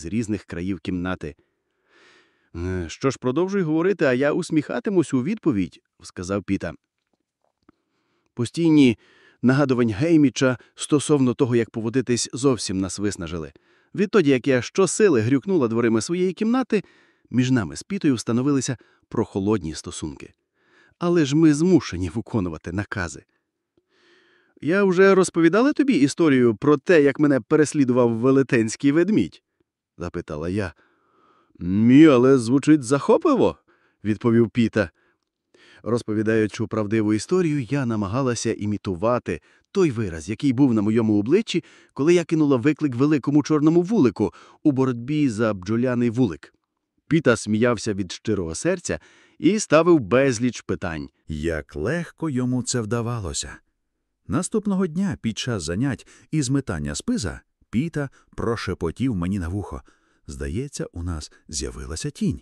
з різних країв кімнати. «Е, Що ж, продовжуй говорити, а я усміхатимусь у відповідь, сказав Піта. Постійні нагадувань Гейміча стосовно того, як поводитись, зовсім нас виснажили. Відтоді, як я щосили грюкнула дверима своєї кімнати, між нами з Пітою встановилися прохолодні стосунки. Але ж ми змушені виконувати накази. Я вже розповідала тобі історію про те, як мене переслідував велетенський ведмідь? Запитала я. Мі, але звучить захопливо, відповів Піта. Розповідаючи правдиву історію, я намагалася імітувати той вираз, який був на моєму обличчі, коли я кинула виклик великому чорному вулику у боротьбі за бджоляний вулик. Піта сміявся від щирого серця і ставив безліч питань. Як легко йому це вдавалося. Наступного дня під час занять із метання спиза Піта прошепотів мені на вухо. Здається, у нас з'явилася тінь.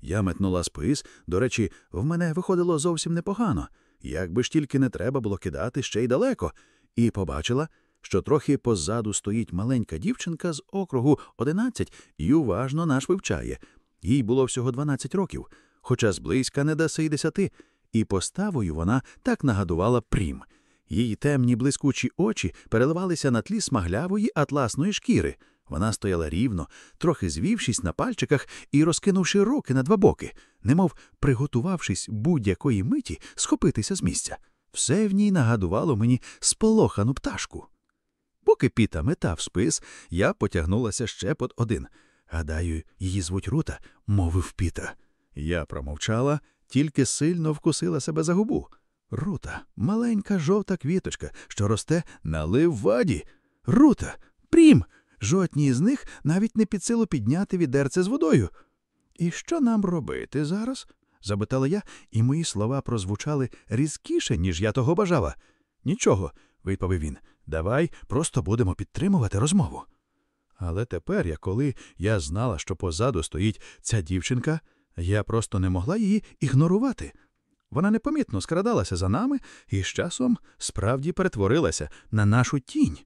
Я метнула спис, до речі, в мене виходило зовсім непогано, як би ж тільки не треба було кидати ще й далеко, і побачила, що трохи позаду стоїть маленька дівчинка з округу 11 і уважно нас вивчає. Їй було всього 12 років, хоча зблизька не даси й десяти, і поставою вона так нагадувала прім. Її темні блискучі очі переливалися на тлі смаглявої атласної шкіри. Вона стояла рівно, трохи звівшись на пальчиках і розкинувши руки на два боки, немов приготувавшись будь-якої миті схопитися з місця. Все в ній нагадувало мені сполохану пташку. Поки Піта метав спис, я потягнулася ще под один. Гадаю, її звуть Рута, мовив Піта. Я промовчала, тільки сильно вкусила себе за губу. Рута, маленька жовта квіточка, що росте на ливаді. Рута, прім. Жодній з них навіть не під силу підняти відерце з водою. І що нам робити зараз? запитала я, і мої слова прозвучали різкіше, ніж я того бажала. Нічого, відповів він. Давай просто будемо підтримувати розмову. Але тепер, я коли я знала, що позаду стоїть ця дівчинка, я просто не могла її ігнорувати. Вона непомітно скрадалася за нами і з часом справді перетворилася на нашу тінь.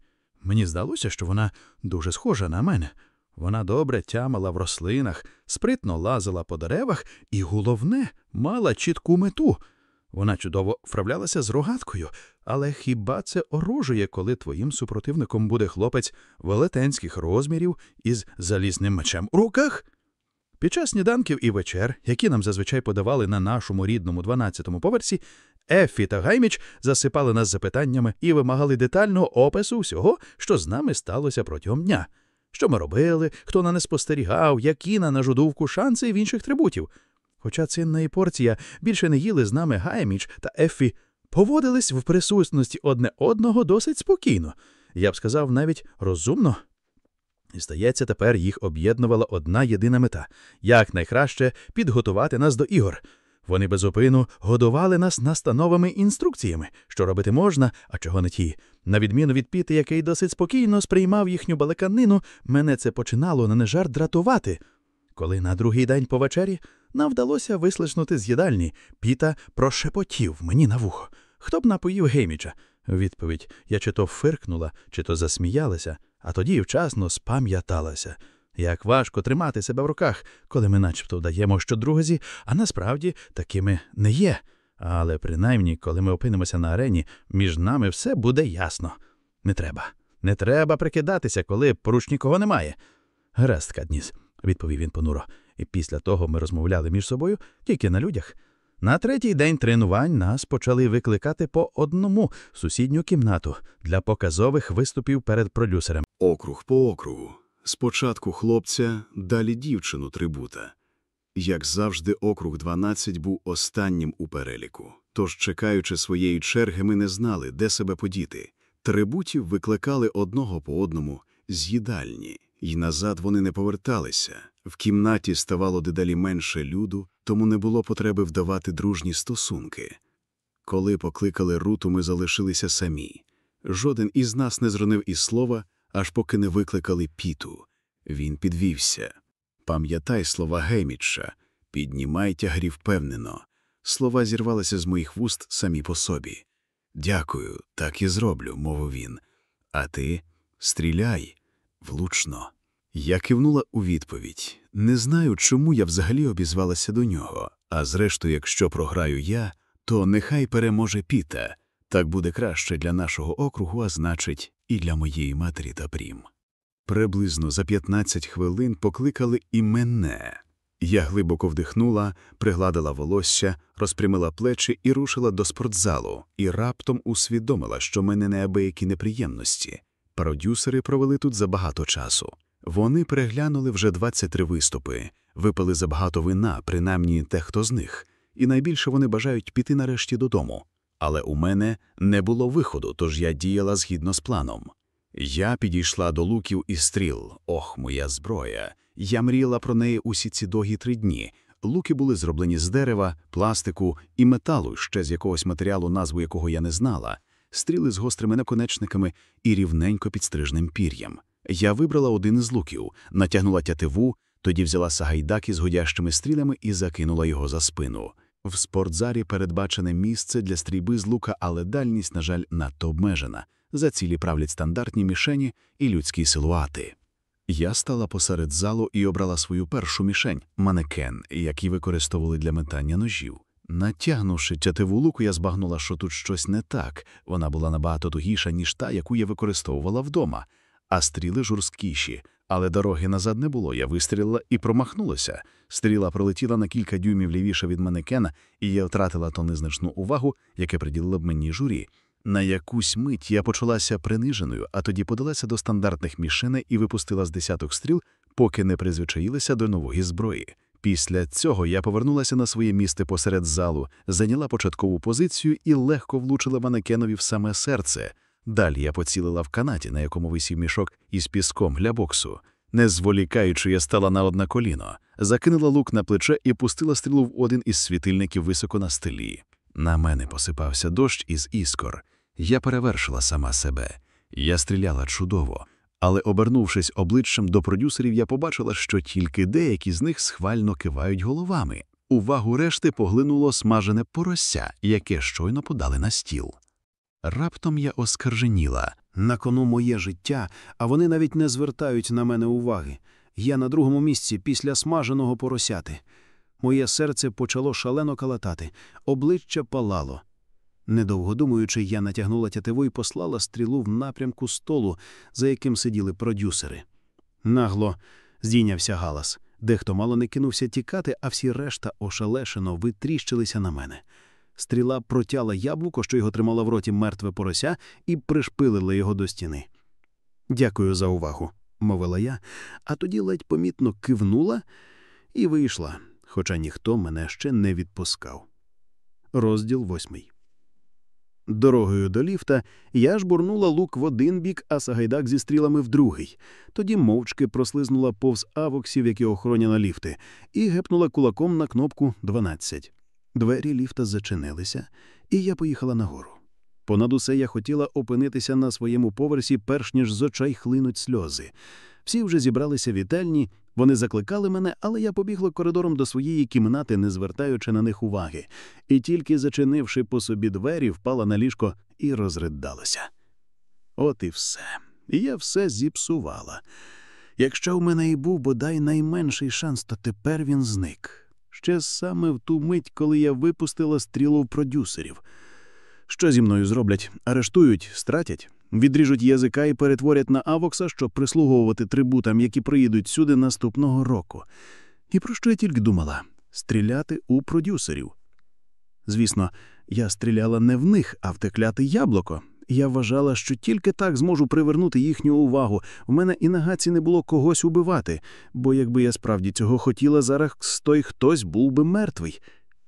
Мені здалося, що вона дуже схожа на мене. Вона добре тямила в рослинах, спритно лазила по деревах і, головне, мала чітку мету. Вона чудово вправлялася з рогаткою, але хіба це оружує, коли твоїм супротивником буде хлопець велетенських розмірів із залізним мечем у руках? Під час сніданків і вечер, які нам зазвичай подавали на нашому рідному 12-му поверсі, Ефі та Гайміч засипали нас запитаннями і вимагали детального опису всього, що з нами сталося протягом дня. Що ми робили, хто на не спостерігав, які на нашу думку шанси в інших трибутів. Хоча цинна і порція більше не їли з нами Гайміч та Ефі, поводились в присутності одне одного досить спокійно, я б сказав, навіть розумно. І, здається, тепер їх об'єднувала одна єдина мета як найкраще підготувати нас до ігор. Вони безупину годували нас настановами інструкціями, що робити можна, а чого не ті. На відміну від піти, який досить спокійно сприймав їхню балаканину, мене це починало на нежар дратувати. Коли на другий день по вечері нам вдалося вислишнути з їдальні, Піта прошепотів мені на вухо. Хто б напоїв Гейміча? Відповідь я чи то фиркнула, чи то засміялася, а тоді вчасно спам'яталася. Як важко тримати себе в руках, коли ми начебто вдаємо, що друзі, а насправді такими не є. Але принаймні, коли ми опинимося на арені, між нами все буде ясно. Не треба. Не треба прикидатися, коли поруч нікого немає. Гаразд, Кадніс, відповів він понуро, і після того ми розмовляли між собою тільки на людях. На третій день тренувань нас почали викликати по одному в сусідню кімнату для показових виступів перед продюсером. Округ по округу. Спочатку хлопця, далі дівчину трибута. Як завжди, округ 12 був останнім у переліку. Тож, чекаючи своєї черги, ми не знали, де себе подіти. Трибутів викликали одного по одному з їдальні, і назад вони не поверталися. В кімнаті ставало дедалі менше люду, тому не було потреби вдавати дружні стосунки. Коли покликали Руту, ми залишилися самі. Жоден із нас не зронив і слова, аж поки не викликали Піту. Він підвівся. Пам'ятай слова Геймітша, піднімай тягарі впевнено. Слова зірвалися з моїх вуст самі по собі. Дякую, так і зроблю, мовив він. А ти стріляй влучно. Я кивнула у відповідь. Не знаю, чому я взагалі обізвалася до нього, а зрештою, якщо програю я, то нехай переможе Піта. Так буде краще для нашого округу, а значить, і для моєї матері та прім. Приблизно за 15 хвилин покликали і мене. Я глибоко вдихнула, пригладила волосся, розпрямила плечі і рушила до спортзалу, і раптом усвідомила, що мене неабиякі неприємності. Продюсери провели тут забагато часу. Вони переглянули вже 23 виступи, випили забагато вина, принаймні те, хто з них, і найбільше вони бажають піти нарешті додому. Але у мене не було виходу, тож я діяла згідно з планом. Я підійшла до луків і стріл. Ох, моя зброя. Я мріяла про неї усі ці довгі три дні. Луки були зроблені з дерева, пластику і металу, ще з якогось матеріалу, назву якого я не знала, стріли з гострими наконечниками і рівненько підстрижним пір'ям. Я вибрала один із луків, натягнула тятиву, тоді взяла сагайдак із годящими стрілями і закинула його за спину. В спортзарі передбачене місце для стрільби з лука, але дальність, на жаль, надто обмежена. За цілі правлять стандартні мішені і людські силуати. Я стала посеред залу і обрала свою першу мішень манекен, який використовували для метання ножів. Натягнувши тятиву луку, я збагнула, що тут щось не так. Вона була набагато тугіша, ніж та, яку я використовувала вдома, а стріли жорсткіші. Але дороги назад не було. Я вистрілила і промахнулася. Стріла пролетіла на кілька дюймів лівіше від манекена, і я втратила то незначну увагу, яке приділила б мені журі. На якусь мить я почалася приниженою, а тоді подалася до стандартних мішеней і випустила з десяток стріл, поки не призвичаїлася до нової зброї. Після цього я повернулася на своє місце посеред залу, зайняла початкову позицію і легко влучила манекенові в саме серце. Далі я поцілила в канаті, на якому висів мішок із піском для боксу. Не зволікаючи, я стала на одне коліно, закинула лук на плече і пустила стрілу в один із світильників високо на стелі. На мене посипався дощ із іскор. Я перевершила сама себе. Я стріляла чудово, але, обернувшись обличчям до продюсерів, я побачила, що тільки деякі з них схвально кивають головами. Увагу решти поглинуло смажене порося, яке щойно подали на стіл. Раптом я оскарженіла. На кону моє життя, а вони навіть не звертають на мене уваги. Я на другому місці після смаженого поросяти. Моє серце почало шалено калатати, обличчя палало. Недовго думаючи, я натягнула тятиву і послала стрілу в напрямку столу, за яким сиділи продюсери. Нагло здійнявся галас. Дехто мало не кинувся тікати, а всі решта ошелешено витріщилися на мене. Стріла протяла яблуко, що його тримала в роті мертве порося, і пришпилила його до стіни. Дякую за увагу, мовила я, а тоді ледь помітно кивнула і вийшла, хоча ніхто мене ще не відпускав. Розділ восьмий. Дорогою до ліфта я жбурнула лук в один бік, а Сагайдак зі стрілами в другий. Тоді мовчки прослизнула повз авоксів, які охороняли ліфти, і гепнула кулаком на кнопку 12. Двері ліфта зачинилися, і я поїхала нагору. Понад усе я хотіла опинитися на своєму поверсі, перш ніж з очей хлинуть сльози. Всі вже зібралися в вітальні, вони закликали мене, але я побігла коридором до своєї кімнати, не звертаючи на них уваги, і тільки зачинивши по собі двері, впала на ліжко і розридалася. От і все. І я все зіпсувала. Якщо в мене і був бодай найменший шанс, то тепер він зник. Ще саме в ту мить, коли я випустила стрілу продюсерів. Що зі мною зроблять? Арештують, стратять, відріжуть язика і перетворять на авокса, щоб прислуговувати трибутам, які приїдуть сюди наступного року. І про що я тільки думала? Стріляти у продюсерів. Звісно, я стріляла не в них, а в те кляте яблуко. Я вважала, що тільки так зможу привернути їхню увагу. У мене і на гаці не було когось убивати, бо якби я справді цього хотіла, зараз той хтось був би мертвий.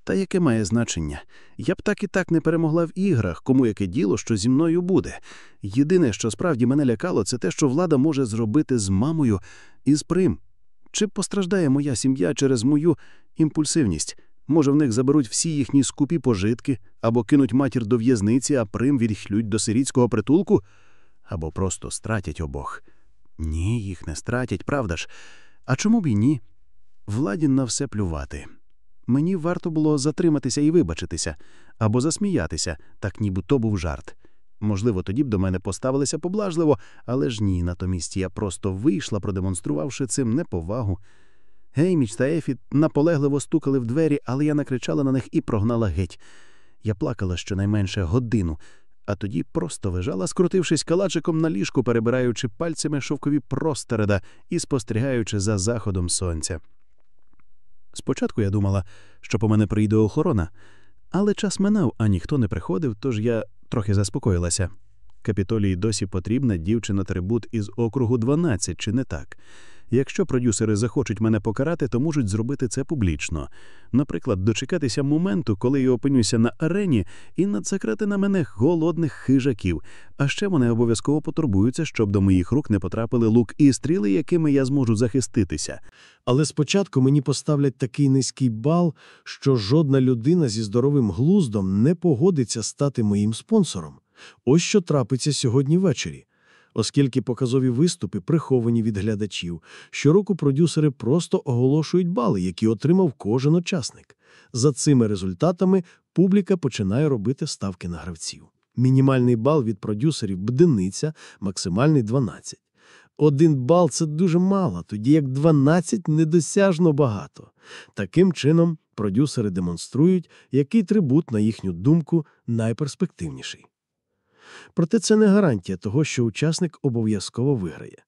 Та яке має значення? Я б так і так не перемогла в іграх, кому яке діло, що зі мною буде. Єдине, що справді мене лякало, це те, що влада може зробити з мамою і з прим. Чи постраждає моя сім'я через мою імпульсивність? Може, в них заберуть всі їхні скупі пожитки, або кинуть матір до в'язниці, а прим відхлють до сирітського притулку, або просто стратять обох. Ні, їх не стратять, правда ж? А чому б і ні? Владі на все плювати. Мені варто було затриматися і вибачитися, або засміятися, так ніби то був жарт. Можливо, тоді б до мене поставилися поблажливо, але ж ні, натомість я просто вийшла, продемонструвавши цим неповагу. Гейміч та Ефі наполегливо стукали в двері, але я накричала на них і прогнала геть. Я плакала щонайменше годину, а тоді просто лежала, скрутившись калачиком на ліжку, перебираючи пальцями шовкові простереда і спостерігаючи за заходом сонця. Спочатку я думала, що по мене прийде охорона, але час минав, а ніхто не приходив, тож я трохи заспокоїлася. Капітолії досі потрібна дівчина-трибут із округу 12, чи не так? Якщо продюсери захочуть мене покарати, то можуть зробити це публічно. Наприклад, дочекатися моменту, коли я опинюся на арені, і нацекрати на мене голодних хижаків. А ще вони обов'язково потурбуються, щоб до моїх рук не потрапили лук і стріли, якими я зможу захиститися. Але спочатку мені поставлять такий низький бал, що жодна людина зі здоровим глуздом не погодиться стати моїм спонсором. Ось що трапиться сьогодні ввечері. Оскільки показові виступи приховані від глядачів, щороку продюсери просто оголошують бали, які отримав кожен учасник. За цими результатами публіка починає робити ставки на гравців. Мінімальний бал від продюсерів – бдениця, максимальний – 12. Один бал – це дуже мало, тоді як 12 – недосяжно багато. Таким чином, продюсери демонструють, який трибут, на їхню думку, найперспективніший. Проте це не гарантія того, що учасник обов'язково виграє.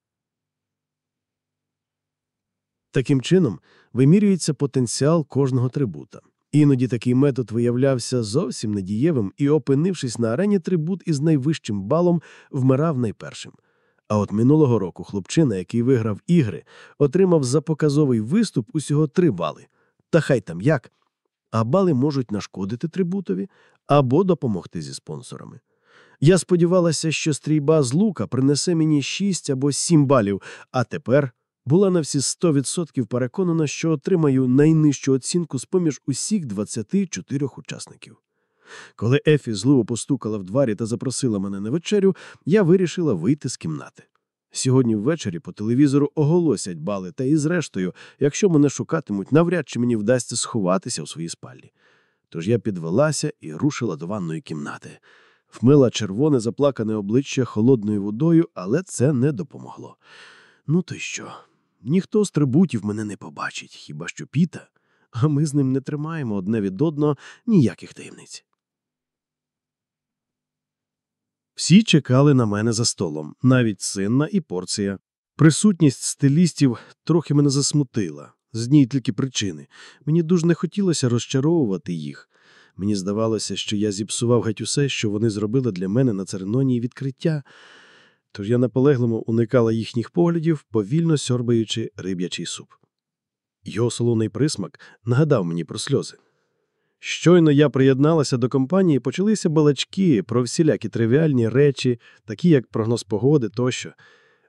Таким чином, вимірюється потенціал кожного трибута. Іноді такий метод виявлявся зовсім недієвим, і, опинившись на арені, трибут із найвищим балом вмирав найпершим. А от минулого року хлопчина, який виграв ігри, отримав за показовий виступ усього три бали. Та хай там як. А бали можуть нашкодити трибутові або допомогти зі спонсорами. Я сподівалася, що стрільба з лука принесе мені 6 або 7 балів, а тепер була на всі 100% переконана, що отримаю найнижчу оцінку з-поміж усіх 24 учасників. Коли Ефі зливо постукала в двері та запросила мене на вечерю, я вирішила вийти з кімнати. Сьогодні ввечері по телевізору оголосять бали, та і зрештою, якщо мене шукатимуть, навряд чи мені вдасться сховатися у своїй спальні. Тож я підвелася і рушила до ванної кімнати. Вмила червоне заплакане обличчя холодною водою, але це не допомогло. Ну то й що? Ніхто з трибутів мене не побачить, хіба що піта, а ми з ним не тримаємо одне від одного ніяких таємниць. Всі чекали на мене за столом, навіть синна і порція. Присутність стилістів трохи мене засмутила, з ній тільки причини. Мені дуже не хотілося розчаровувати їх. Мені здавалося, що я зіпсував геть усе, що вони зробили для мене на церемонії відкриття, тож я наполегливо уникала їхніх поглядів, повільно сьорбаючи риб'ячий суп. Його солоний присмак нагадав мені про сльози. Щойно я приєдналася до компанії, почалися балачки про всілякі тривіальні речі, такі як прогноз погоди тощо.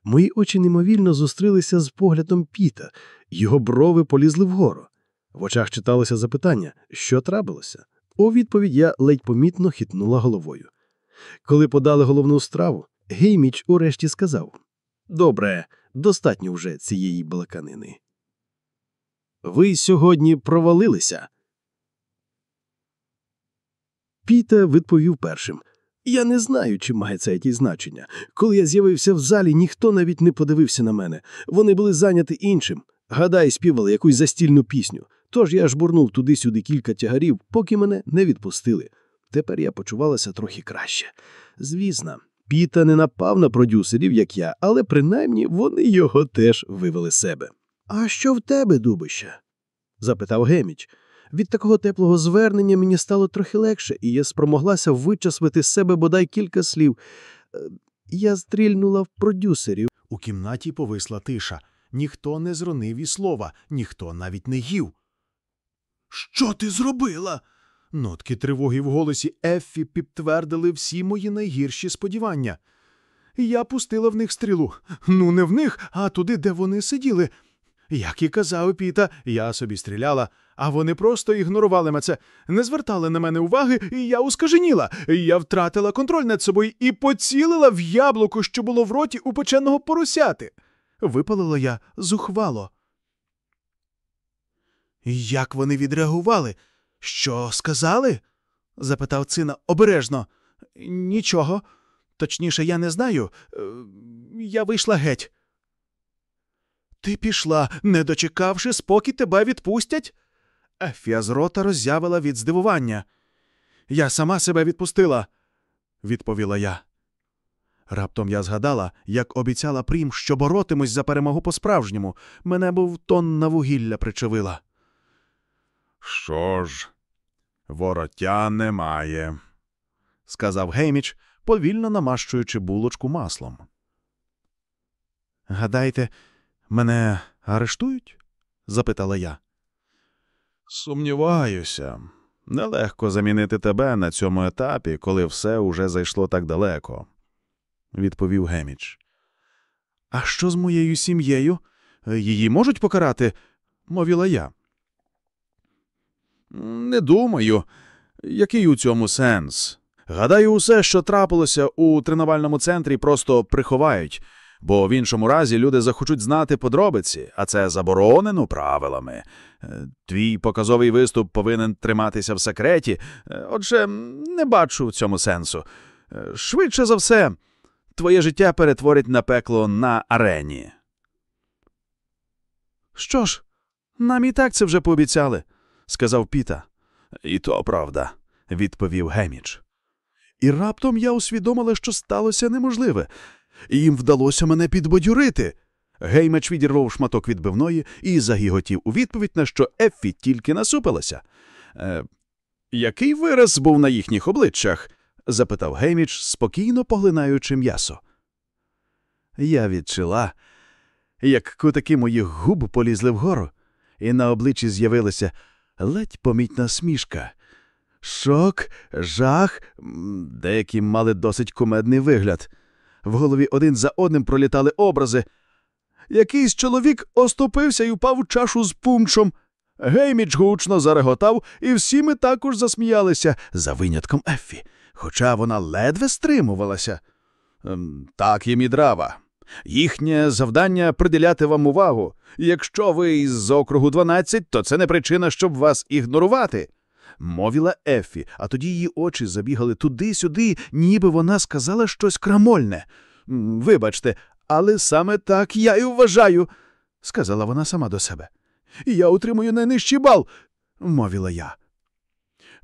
Мої очі немовільно зустрілися з поглядом Піта, його брови полізли вгору. В очах читалося запитання, що трапилося. У відповідь я ледь помітно хитнула головою. Коли подали головну страву, Гейміч урешті сказав Добре, достатньо вже цієї балаканини. Ви сьогодні провалилися. Піта відповів першим. Я не знаю, чи має це якісь значення. Коли я з'явився в залі, ніхто навіть не подивився на мене. Вони були зайняті іншим. Гадай, співали якусь застільну пісню. Тож я жбурнув туди-сюди кілька тягарів, поки мене не відпустили. Тепер я почувалася трохи краще. Звісно, Піта не напав на продюсерів, як я, але принаймні вони його теж вивели з себе. А що в тебе, Дубище? запитав Геміч. Від такого теплого звернення мені стало трохи легше, і я спромоглася вичасвити з себе бодай кілька слів. Е, Я стрільнула в продюсерів. У кімнаті повисла тиша. Ніхто не зронив і слова, ніхто навіть не їв. Що ти зробила? Нотки тривоги в голосі Еффі підтвердили всі мої найгірші сподівання. Я пустила в них стрілу. Ну, не в них, а туди, де вони сиділи. Як і казав Піта, я собі стріляла, а вони просто ігнорували мене, це, не звертали на мене уваги, і я ускаженіла. Я втратила контроль над собою і поцілила в яблуко, що було в роті у печеного поросяти. Випалила я зухвало. Як вони відреагували? Що сказали? запитав цина обережно. Нічого. Точніше, я не знаю. Е, Я вийшла геть. Ти пішла, не дочекавши, поки тебе відпустять? Ефія з рота роззявила від здивування. Я сама себе відпустила, відповіла я. Раптом я згадала, як обіцяла Прім, що боротимусь за перемогу по-справжньому. Мене був тонна вугілля причавила. Що ж, вороття немає. сказав Гейміч, повільно намащуючи булочку маслом. Гадаєте, мене арештують? запитала я. Сумніваюся. Нелегко замінити тебе на цьому етапі, коли все уже зайшло так далеко, відповів Геміч. А що з моєю сім'єю? Її можуть покарати? мовила я. Не думаю. Який у цьому сенс? Гадаю, усе, що трапилося у тренувальному центрі, просто приховають, бо в іншому разі люди захочуть знати подробиці, а це заборонено правилами. Е, Твій показовий виступ повинен триматися в секреті, Е, отже, не бачу в цьому сенсу. Е, Швидше за все, твоє життя перетворить на пекло на арені. Що ж, нам і так це вже пообіцяли, сказав Піта. І то правда, відповів Геміч. І раптом я усвідомила, що сталося неможливе. Їм вдалося мене підбадьорити. Геймеч відірвав шматок відбивної і загіготів у відповідь, на що Еффі тільки насупилася. Е, який вираз був на їхніх обличчях? запитав Гейміч, спокійно поглинаючи м'ясо. Я відчула, як кутики моїх губ полізли вгору, і на обличчі з'явилася ледь помітна смішка. Шок, жах, деякі мали досить кумедний вигляд. В голові один за одним пролітали образи. Якийсь чоловік оступився і впав у чашу з пунчом. Гейміч гучно зареготав, і всі ми також засміялися, за винятком Еффі, хоча вона ледве стримувалася. «Ем, Так їм і драва. Їхнє завдання приділяти вам увагу. Якщо ви із округу 12, то це не причина, щоб вас ігнорувати. Мовила Ефі, а тоді її очі забігали туди-сюди, ніби вона сказала щось крамольне. Вибачте, але саме так я і вважаю, сказала вона сама до себе. Я отримую найнижчий бал, мовила я.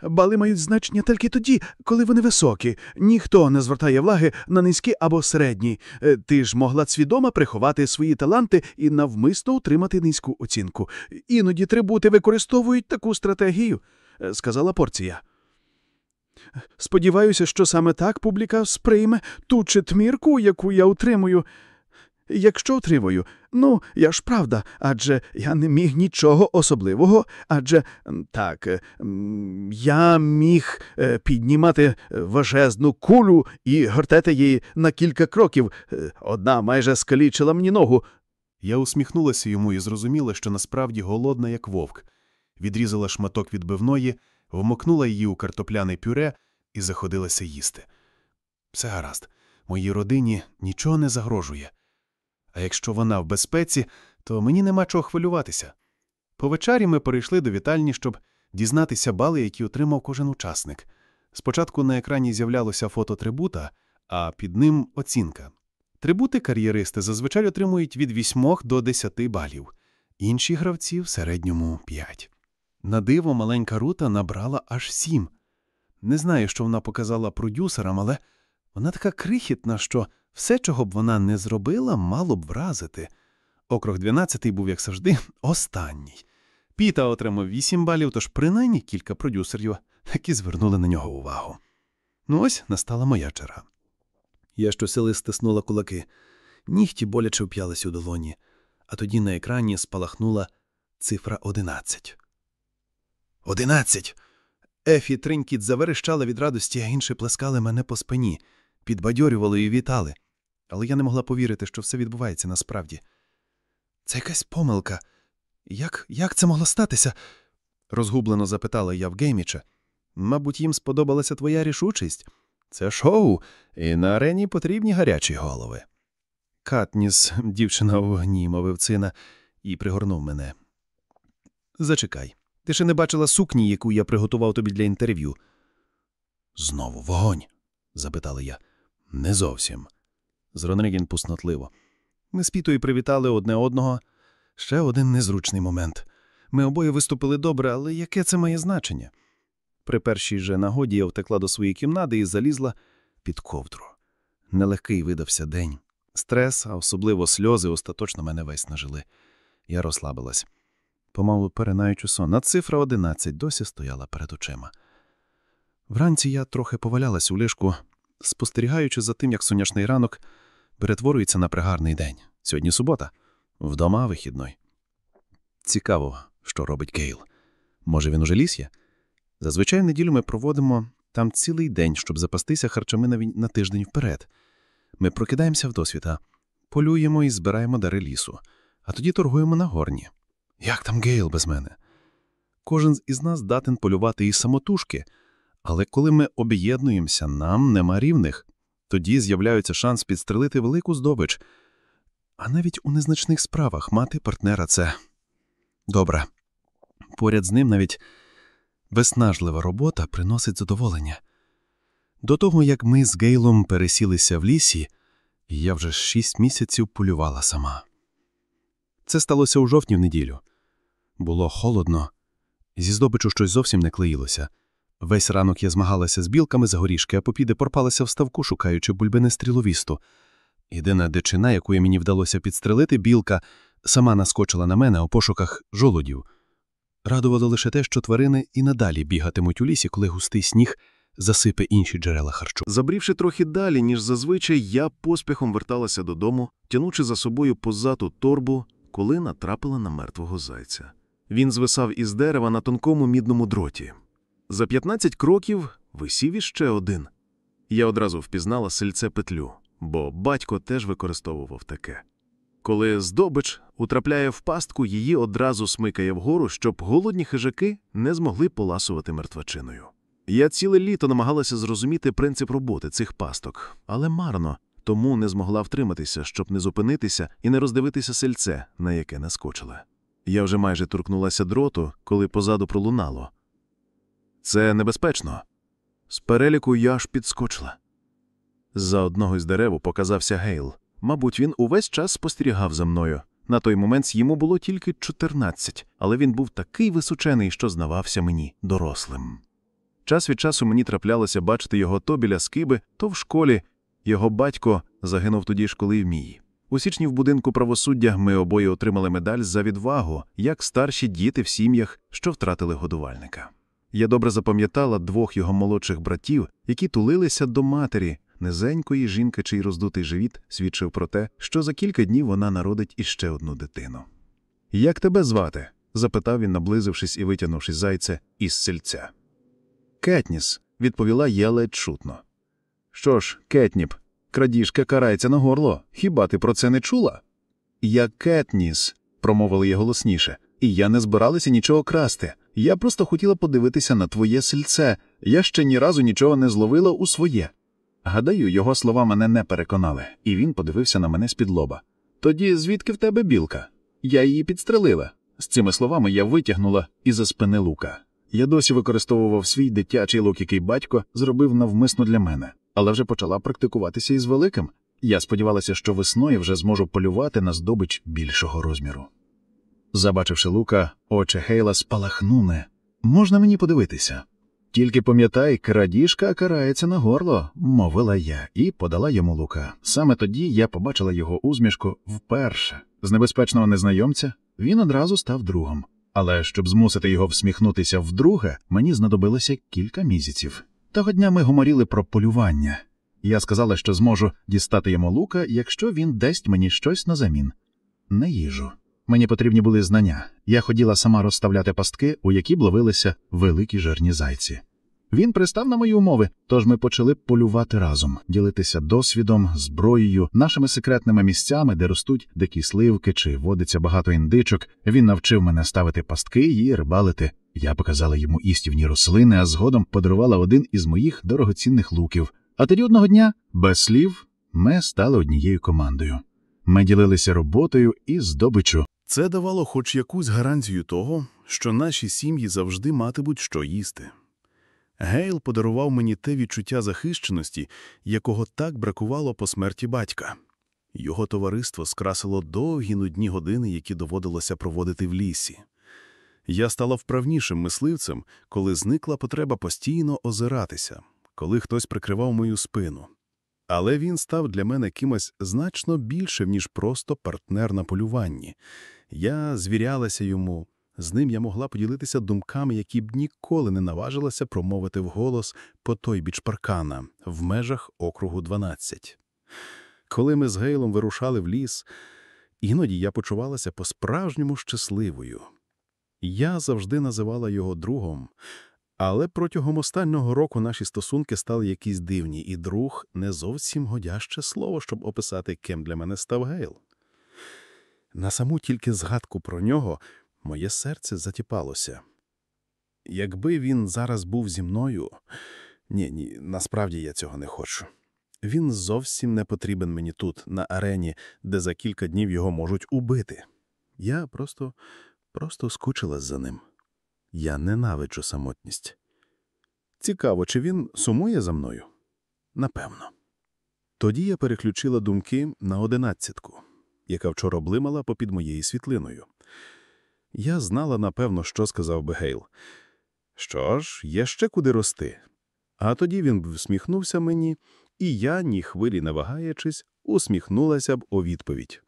Бали мають значення тільки тоді, коли вони високі. Ніхто не звертає влаги на низькі або середні. Е, Ти ж могла свідомо приховати свої таланти і навмисно отримати низьку оцінку. Іноді трибути використовують таку стратегію, е, сказала порція. Сподіваюся, що саме так публіка сприйме ту четмірку, яку я утримую. Якщо отримую, ну, я ж правда, адже я не міг нічого особливого, адже так, е, я міг е, піднімати важезну кулю і гортати її на кілька кроків. Е, Одна майже скалічила мені ногу. Я усміхнулася йому і зрозуміла, що насправді голодна, як вовк. Відрізала шматок відбивної, вмокнула її у картопляне пюре і заходилася їсти. Все гаразд, моїй родині нічого не загрожує. А якщо вона в безпеці, то мені нема чого хвилюватися. По вечері ми перейшли до вітальні, щоб дізнатися бали, які отримав кожен учасник. Спочатку на екрані з'являлося фото трибута, а під ним оцінка. Трибути кар'єристи зазвичай отримують від 8 до 10 балів, інші гравці в середньому 5. На диво маленька Рута набрала аж 7. Не знаю, що вона показала продюсерам, але вона така крихітна, що все, чого б вона не зробила, мало б вразити. Округ 12 був, як завжди, останній. Піта отримав 8 балів, тож принаймні кілька продюсерів таки звернули на нього увагу. Ну ось настала моя черга. Я щосили стиснула кулаки. Нігті боляче вп'ялись у долоні, а тоді на екрані спалахнула цифра 11. Одинадцять! Ефі тринькіт заверещала від радості, а інші плескали мене по спині, підбадьорювали і вітали. Але я не могла повірити, що все відбувається насправді. Це якась помилка. Як, як це могло статися? розгублено запитала я в Гейміча. Мабуть, їм сподобалася твоя рішучість. Це шоу, і на арені потрібні гарячі голови. Катніс, дівчина у вогні, мовив цина, і пригорнув мене. Зачекай. Ти ще не бачила сукні, яку я приготував тобі для інтерв'ю. Знову вогонь? запитала я. Не зовсім. Зронригін пуснотливо. Ми з Пітою привітали одне одного. Ще один незручний момент. Ми обоє виступили добре, але яке це має значення? При першій же нагоді я втекла до своєї кімнати і залізла під ковдру. Нелегкий видався день. Стрес, а особливо сльози, остаточно мене виснажили. Я розслабилась. Помалу перенаючи сон, а цифра 11 досі стояла перед очима. Вранці я трохи повалялась у ліжку, спостерігаючи за тим, як сонячний ранок перетворюється на пригарний день. Сьогодні субота, вдома вихідной. Цікаво, що робить Гейл. Може, він уже ліс є? Зазвичай в неділю ми проводимо там цілий день, щоб запастися харчами на тиждень вперед. Ми прокидаємося в досвіта, полюємо і збираємо дари лісу, а тоді торгуємо на горні. Як там Гейл без мене? Кожен із нас датен полювати і самотужки, але коли ми об'єднуємося, нам нема рівних. Тоді з'являється шанс підстрелити велику здобич. А навіть у незначних справах мати партнера це добре. Поряд з ним навіть виснажлива робота приносить задоволення. До того, як ми з Гейлом пересілися в лісі, я вже шість місяців полювала сама. Це сталося у жовтні в неділю. Було холодно, зі здобичу щось зовсім не клеїлося. Весь ранок я змагалася з білками за горішки, а попіди порпалася в ставку, шукаючи бульбини стріловісту. Єдина дичина, яку мені вдалося підстрелити, білка, сама наскочила на мене у пошуках жолудів. Радувало лише те, що тварини і надалі бігатимуть у лісі, коли густий сніг засипе інші джерела харчу. Забрівши трохи далі, ніж зазвичай, я поспіхом верталася додому, тянучи за собою позату торбу, коли натрапила на мертвого зайця. Він звисав із дерева на тонкому мідному дроті. За 15 кроків висів іще один. Я одразу впізнала сельце петлю, бо батько теж використовував таке. Коли здобич утрапляє в пастку, її одразу смикає вгору, щоб голодні хижаки не змогли поласувати мертвачиною. Я ціле літо намагалася зрозуміти принцип роботи цих пасток, але марно, тому не змогла втриматися, щоб не зупинитися і не роздивитися сельце, на яке наскочила. Я вже майже торкнулася дроту, коли позаду пролунало. Це небезпечно. З переліку я аж підскочила. За одного із дерев показався Гейл. Мабуть, він увесь час спостерігав за мною. На той момент йому було тільки 14, але він був такий височений, що здавався мені дорослим. Час від часу мені траплялося бачити його то біля скиби, то в школі. Його батько загинув тоді ж, коли в мій. У січні в будинку правосуддя ми обоє отримали медаль за відвагу, як старші діти в сім'ях, що втратили годувальника. Я добре запам'ятала двох його молодших братів, які тулилися до матері, низенької жінки, чий роздутий живіт свідчив про те, що за кілька днів вона народить іще одну дитину. Як тебе звати? запитав він, наблизившись і витягнувши зайця із сельця. Кетніс, відповіла я ледь чутно. Що ж, Кетніп, крадіжка карається на горло. Хіба ти про це не чула? Я Кетніс, промовили я голосніше, і я не збиралася нічого красти. Я просто хотіла подивитися на твоє сельце. Я ще ні разу нічого не зловила у своє. Гадаю, його слова мене не переконали, і він подивився на мене з-під лоба. Тоді звідки в тебе білка? Я її підстрелила. З цими словами я витягнула із-за спини лука. Я досі використовував свій дитячий лук, який батько зробив навмисно для мене, але вже почала практикуватися із великим. Я сподівалася, що весною вже зможу полювати на здобич більшого розміру. Забачивши лука, очі Гейла спалахнули. Можна мені подивитися? Тільки пам'ятай, крадіжка карається на горло, мовила я і подала йому лука. Саме тоді я побачила його усмішку вперше. З небезпечного незнайомця він одразу став другом. Але щоб змусити його всміхнутися вдруге, мені знадобилося кілька місяців. Того дня ми говорили про полювання. Я сказала, що зможу дістати йому лука, якщо він дасть мені щось на замін. Не їжу. Мені потрібні були знання. Я хотіла сама розставляти пастки, у які б ловилися великі жирні зайці. Він пристав на мої умови, тож ми почали полювати разом, ділитися досвідом, зброєю, нашими секретними місцями, де ростуть дикі сливки чи водиться багато індичок. Він навчив мене ставити пастки і рибалити. Я показала йому істівні рослини, а згодом подарувала один із моїх дорогоцінних луків. А тоді одного дня, без слів, ми стали однією командою. Ми ділилися роботою і здобиччю. Це давало хоч якусь гарантію того, що наші сім'ї завжди матимуть що їсти. Гейл подарував мені те відчуття захищеності, якого так бракувало по смерті батька. Його товариство скрасило довгі нудні години, які доводилося проводити в лісі. Я стала вправнішим мисливцем, коли зникла потреба постійно озиратися, коли хтось прикривав мою спину. Але він став для мене кимось значно більшим, ніж просто партнер на полюванні. Я звірялася йому, з ним я могла поділитися думками, які б ніколи не наважилася промовити вголос по той біч паркана в межах округу 12. Коли ми з Гейлом вирушали в ліс, іноді я почувалася по-справжньому щасливою. Я завжди називала його другом, але протягом останнього року наші стосунки стали якісь дивні, і друг не зовсім годяще слово, щоб описати, ким для мене став Гейл. На саму тільки згадку про нього моє серце затіпалося. Якби він зараз був зі мною. Ні, ні, насправді я цього не хочу. Він зовсім не потрібен мені тут, на арені, де за кілька днів його можуть убити. Я просто, просто скучилась за ним. Я ненавиджу самотність. Цікаво, чи він сумує за мною? Напевно. Тоді я переключила думки на одинадцятку, яка вчора блимала попід моєю світлиною. Я знала, напевно, що сказав би Гейл. Що ж, є ще куди рости. А тоді він б всміхнувся мені, і я, ні хвилі не вагаючись, усміхнулася б у відповідь.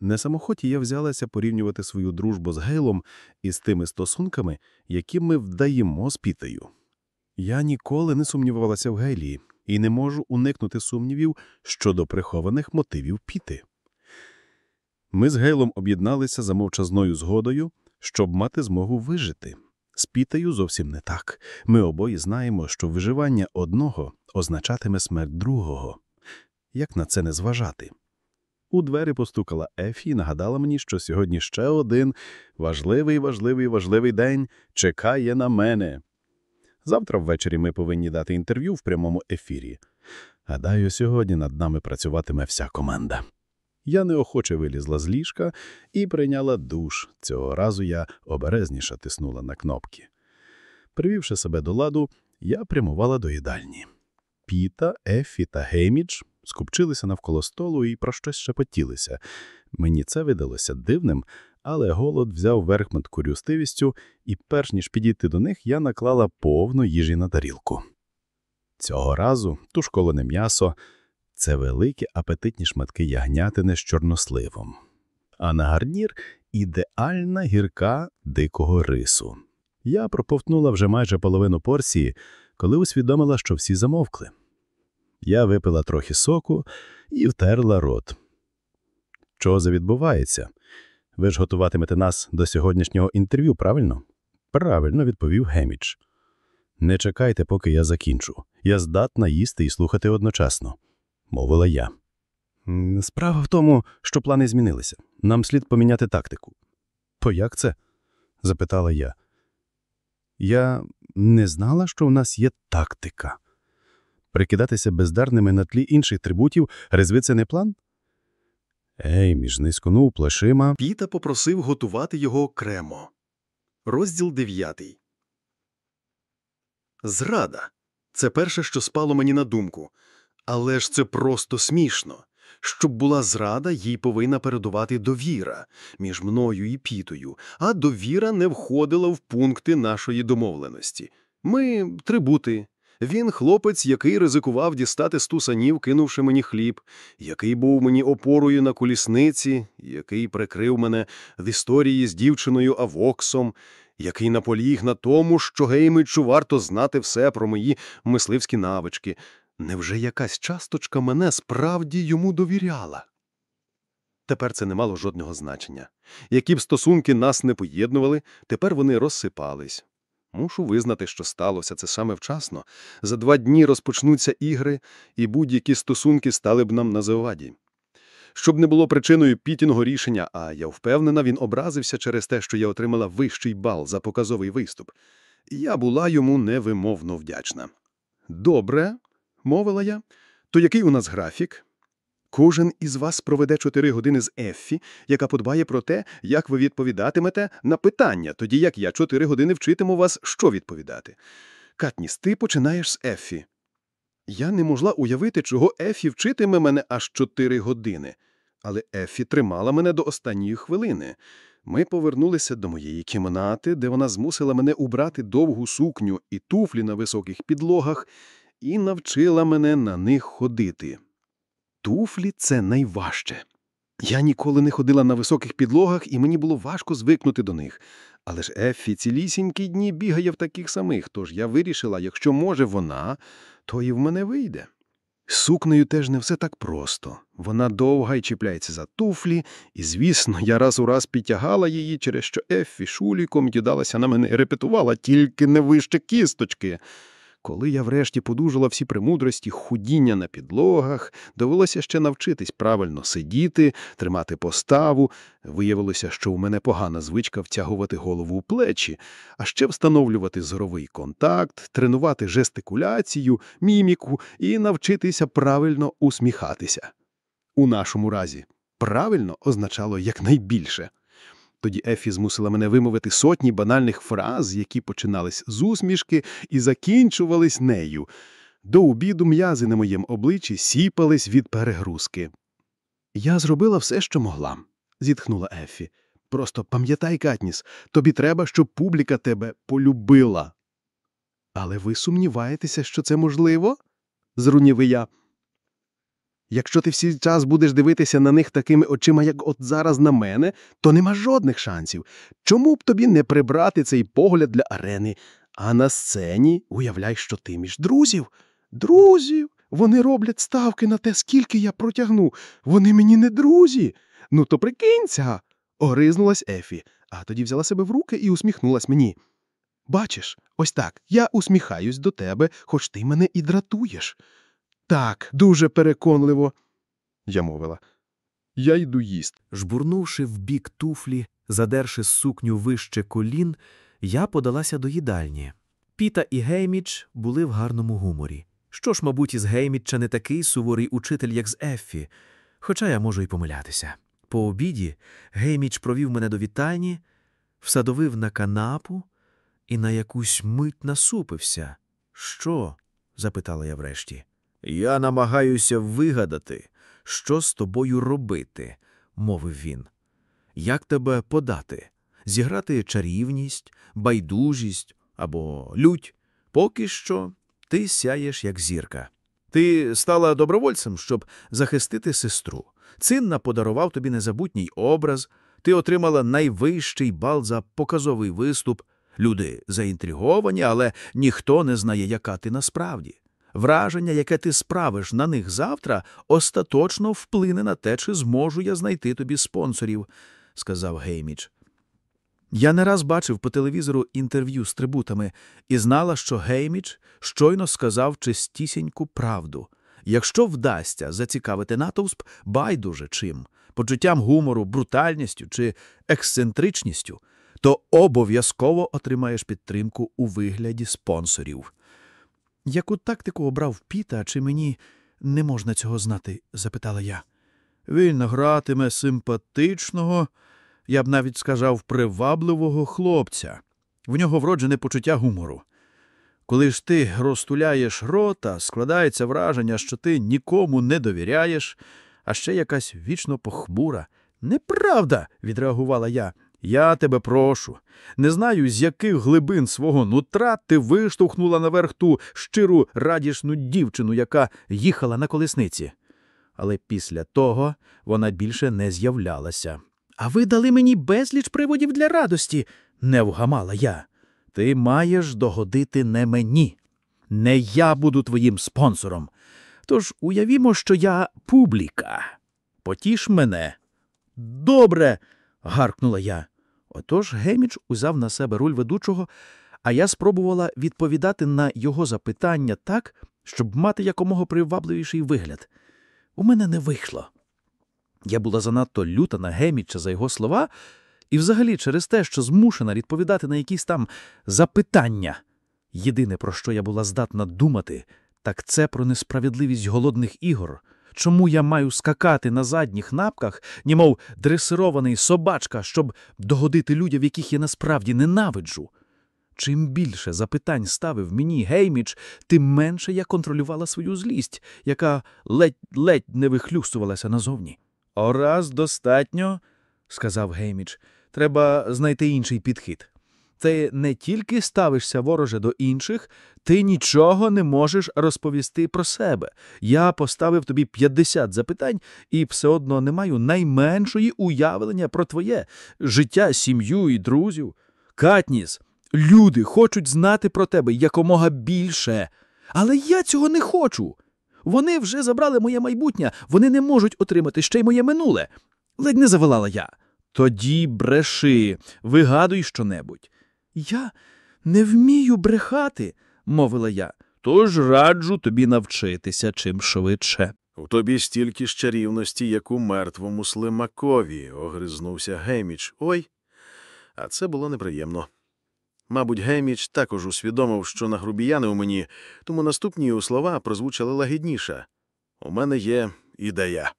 Не самохоті я взялася порівнювати свою дружбу з Гейлом із тими стосунками, які ми вдаємо з Пітею. Я ніколи не сумнівалася в Гейлі і не можу уникнути сумнівів щодо прихованих мотивів Піти. Ми з Гейлом об'єдналися за мовчазною згодою, щоб мати змогу вижити. З Пітею зовсім не так. Ми обоє знаємо, що виживання одного означатиме смерть другого. Як на це не зважати? У двері постукала Ефі і нагадала мені, що сьогодні ще один важливий, важливий, важливий день чекає на мене. Завтра ввечері ми повинні дати інтерв'ю в прямому ефірі. Гадаю, сьогодні над нами працюватиме вся команда. Я неохоче вилізла з ліжка і прийняла душ. Цього разу я обережніше тиснула на кнопки. Привівши себе до ладу, я прямувала до їдальні. Піта, Ефі та Геймідж скупчилися навколо столу і про щось шепотілися. Мені це видалося дивним, але голод взяв верх над курюстивістю, і перш ніж підійти до них, я наклала повну їжі на тарілку. Цього разу тушковане м'ясо – це великі апетитні шматки ягнятини з чорносливом. А на гарнір – ідеальна гірка дикого рису. Я проповтнула вже майже половину порції, коли усвідомила, що всі замовкли. Я випила трохи соку і втерла рот. Що за відбувається? Ви ж готуватимете нас до сьогоднішнього інтерв'ю, правильно? Правильно, відповів Гемідж. Не чекайте, поки я закінчу. Я здатна їсти і слухати одночасно, мовила я. Справа в тому, що плани змінилися. Нам слід поміняти тактику. То як це? запитала я. Я не знала, що у нас є тактика. Прикидатися бездарними на тлі інших трибутів резви це не план? Ей, між низьконув плашима. Піта попросив готувати його окремо. Розділ дев'ятий. Зрада. Це перше, що спало мені на думку. Але ж це просто смішно. Щоб була зрада, їй повинна передувати довіра між мною і Пітою, а довіра не входила в пункти нашої домовленості. Ми трибути. Він хлопець, який ризикував дістати з тусанів, кинувши мені хліб, який був мені опорою на колісниці, який прикрив мене в історії з дівчиною Авоксом, який наполіг на тому, що Геймичу варто знати все про мої мисливські навички. Невже якась часточка мене справді йому довіряла? Тепер це не мало жодного значення. Які б стосунки нас не поєднували, тепер вони розсипались. Мушу визнати, що сталося це саме вчасно. За два дні розпочнуться ігри, і будь-які стосунки стали б нам на заваді. Щоб не було причиною пітіного рішення, а я впевнена, він образився через те, що я отримала вищий бал за показовий виступ. Я була йому невимовно вдячна. Добре, мовила я, то який у нас графік? Кожен із вас проведе чотири години з Еффі, яка подбає про те, як ви відповідатимете на питання, тоді як я чотири години вчитиму вас, що відповідати. Катніс, ти починаєш з Ефі. Я не могла уявити, чого Ефі вчитиме мене аж чотири години. Але Ефі тримала мене до останньої хвилини. Ми повернулися до моєї кімнати, де вона змусила мене убрати довгу сукню і туфлі на високих підлогах, і навчила мене на них ходити. Туфлі це найважче. Я ніколи не ходила на високих підлогах, і мені було важко звикнути до них. Але ж Ефі цілісінькі дні бігає в таких самих, тож я вирішила, якщо може вона, то і в мене вийде. Сукнею теж не все так просто. Вона довга й чіпляється за туфлі, і, звісно, я раз у раз підтягала її, через що Ефі шуліком дідалася на мене і репетувала тільки не вище кісточки. Коли я врешті подужала всі премудрості худіння на підлогах, довелося ще навчитись правильно сидіти, тримати поставу. Виявилося, що у мене погана звичка втягувати голову у плечі, а ще встановлювати зоровий контакт, тренувати жестикуляцію, міміку і навчитися правильно усміхатися. У нашому разі правильно означало якнайбільше. Тоді Ефі змусила мене вимовити сотні банальних фраз, які починались з усмішки і закінчувались нею. До обіду м'язи на моєму обличчі сіпались від перегрузки. Я зробила все, що могла, зітхнула Ефі. Просто пам'ятай, Катніс, тобі треба, щоб публіка тебе полюбила. Але ви сумніваєтеся, що це можливо? зрунів я. Якщо ти всі час будеш дивитися на них такими очима, як от зараз на мене, то нема жодних шансів. Чому б тобі не прибрати цей погляд для арени? А на сцені уявляй, що ти між друзів. Друзів. Вони роблять ставки на те, скільки я протягну. Вони мені не друзі. Ну то прикинься. Огризнулась Ефі, а тоді взяла себе в руки і усміхнулась мені. Бачиш, ось так, я усміхаюсь до тебе, хоч ти мене і дратуєш. Так, дуже переконливо, я мовила. Я йду їсти. Жбурнувши в бік туфлі, задерши сукню вище колін, я подалася до їдальні. Піта і Гейміч були в гарному гуморі. Що ж, мабуть, із Гейміча не такий суворий учитель, як з Еффі, хоча я можу й помилятися. По обіді Гейміч провів мене до вітальні, всадовив на канапу і на якусь мить насупився. Що? запитала я врешті. Я намагаюся вигадати, що з тобою робити, мовив він. Як тебе подати? Зіграти чарівність, байдужість або лють? Поки що ти сяєш як зірка. Ти стала добровольцем, щоб захистити сестру. Цинна подарував тобі незабутній образ, ти отримала найвищий бал за показовий виступ. Люди заінтриговані, але ніхто не знає, яка ти насправді. Враження, яке ти справиш на них завтра, остаточно вплине на те, чи зможу я знайти тобі спонсорів, сказав Гейміч. Я не раз бачив по телевізору інтерв'ю з трибутами і знала, що Гейміч щойно сказав чистісіньку правду. Якщо вдасться зацікавити натовп байдуже чим, почуттям гумору, брутальністю чи ексцентричністю, то обов'язково отримаєш підтримку у вигляді спонсорів. Яку тактику обрав Піта, чи мені не можна цього знати? запитала я. Він гратиме симпатичного, я б навіть сказав, привабливого хлопця. В нього вроджене почуття гумору. Коли ж ти розтуляєш рота, складається враження, що ти нікому не довіряєш, а ще якась вічно похмура. Неправда, відреагувала я. Я тебе прошу. Не знаю, з яких глибин свого нутра ти виштовхнула наверх ту щиру радішну дівчину, яка їхала на колесниці. Але після того вона більше не з'являлася. А ви дали мені безліч приводів для радості, не вгамала я. Ти маєш догодити не мені. Не я буду твоїм спонсором. Тож уявімо, що я публіка. Потіш мене. Добре. Гаркнула я. Отож Геміч узяв на себе руль ведучого, а я спробувала відповідати на його запитання так, щоб мати якомога привабливіший вигляд. У мене не вийшло. Я була занадто люта на Геміча за його слова, і взагалі через те, що змушена відповідати на якісь там запитання. Єдине, про що я була здатна думати, так це про несправедливість голодних ігор. Чому я маю скакати на задніх напках, німов дресирований собачка, щоб догодити людям, яких я насправді ненавиджу? Чим більше запитань ставив мені Гейміч, тим менше я контролювала свою злість, яка ледь-ледь не вихлюстувалася назовні. Ораз достатньо, сказав Гейміч. Треба знайти інший підхід. Ти не тільки ставишся вороже до інших, ти нічого не можеш розповісти про себе. Я поставив тобі 50 запитань і все одно не маю найменшої уявлення про твоє життя, сім'ю і друзів. Катніс, люди хочуть знати про тебе якомога більше. Але я цього не хочу. Вони вже забрали моє майбутнє, вони не можуть отримати ще й моє минуле. Ледь не заволала я. Тоді бреши, вигадуй щонебудь. Я не вмію брехати, мовила я. Тож раджу тобі навчитися чим швидше. У тобі стільки ж чарівності, як у мертвому слимакові, огризнувся Гейміч. Ой. А це було неприємно. Мабуть, Гейміч також усвідомив, що нагрубіяни у мені, тому наступні його слова прозвучали лагідніше. У мене є ідея.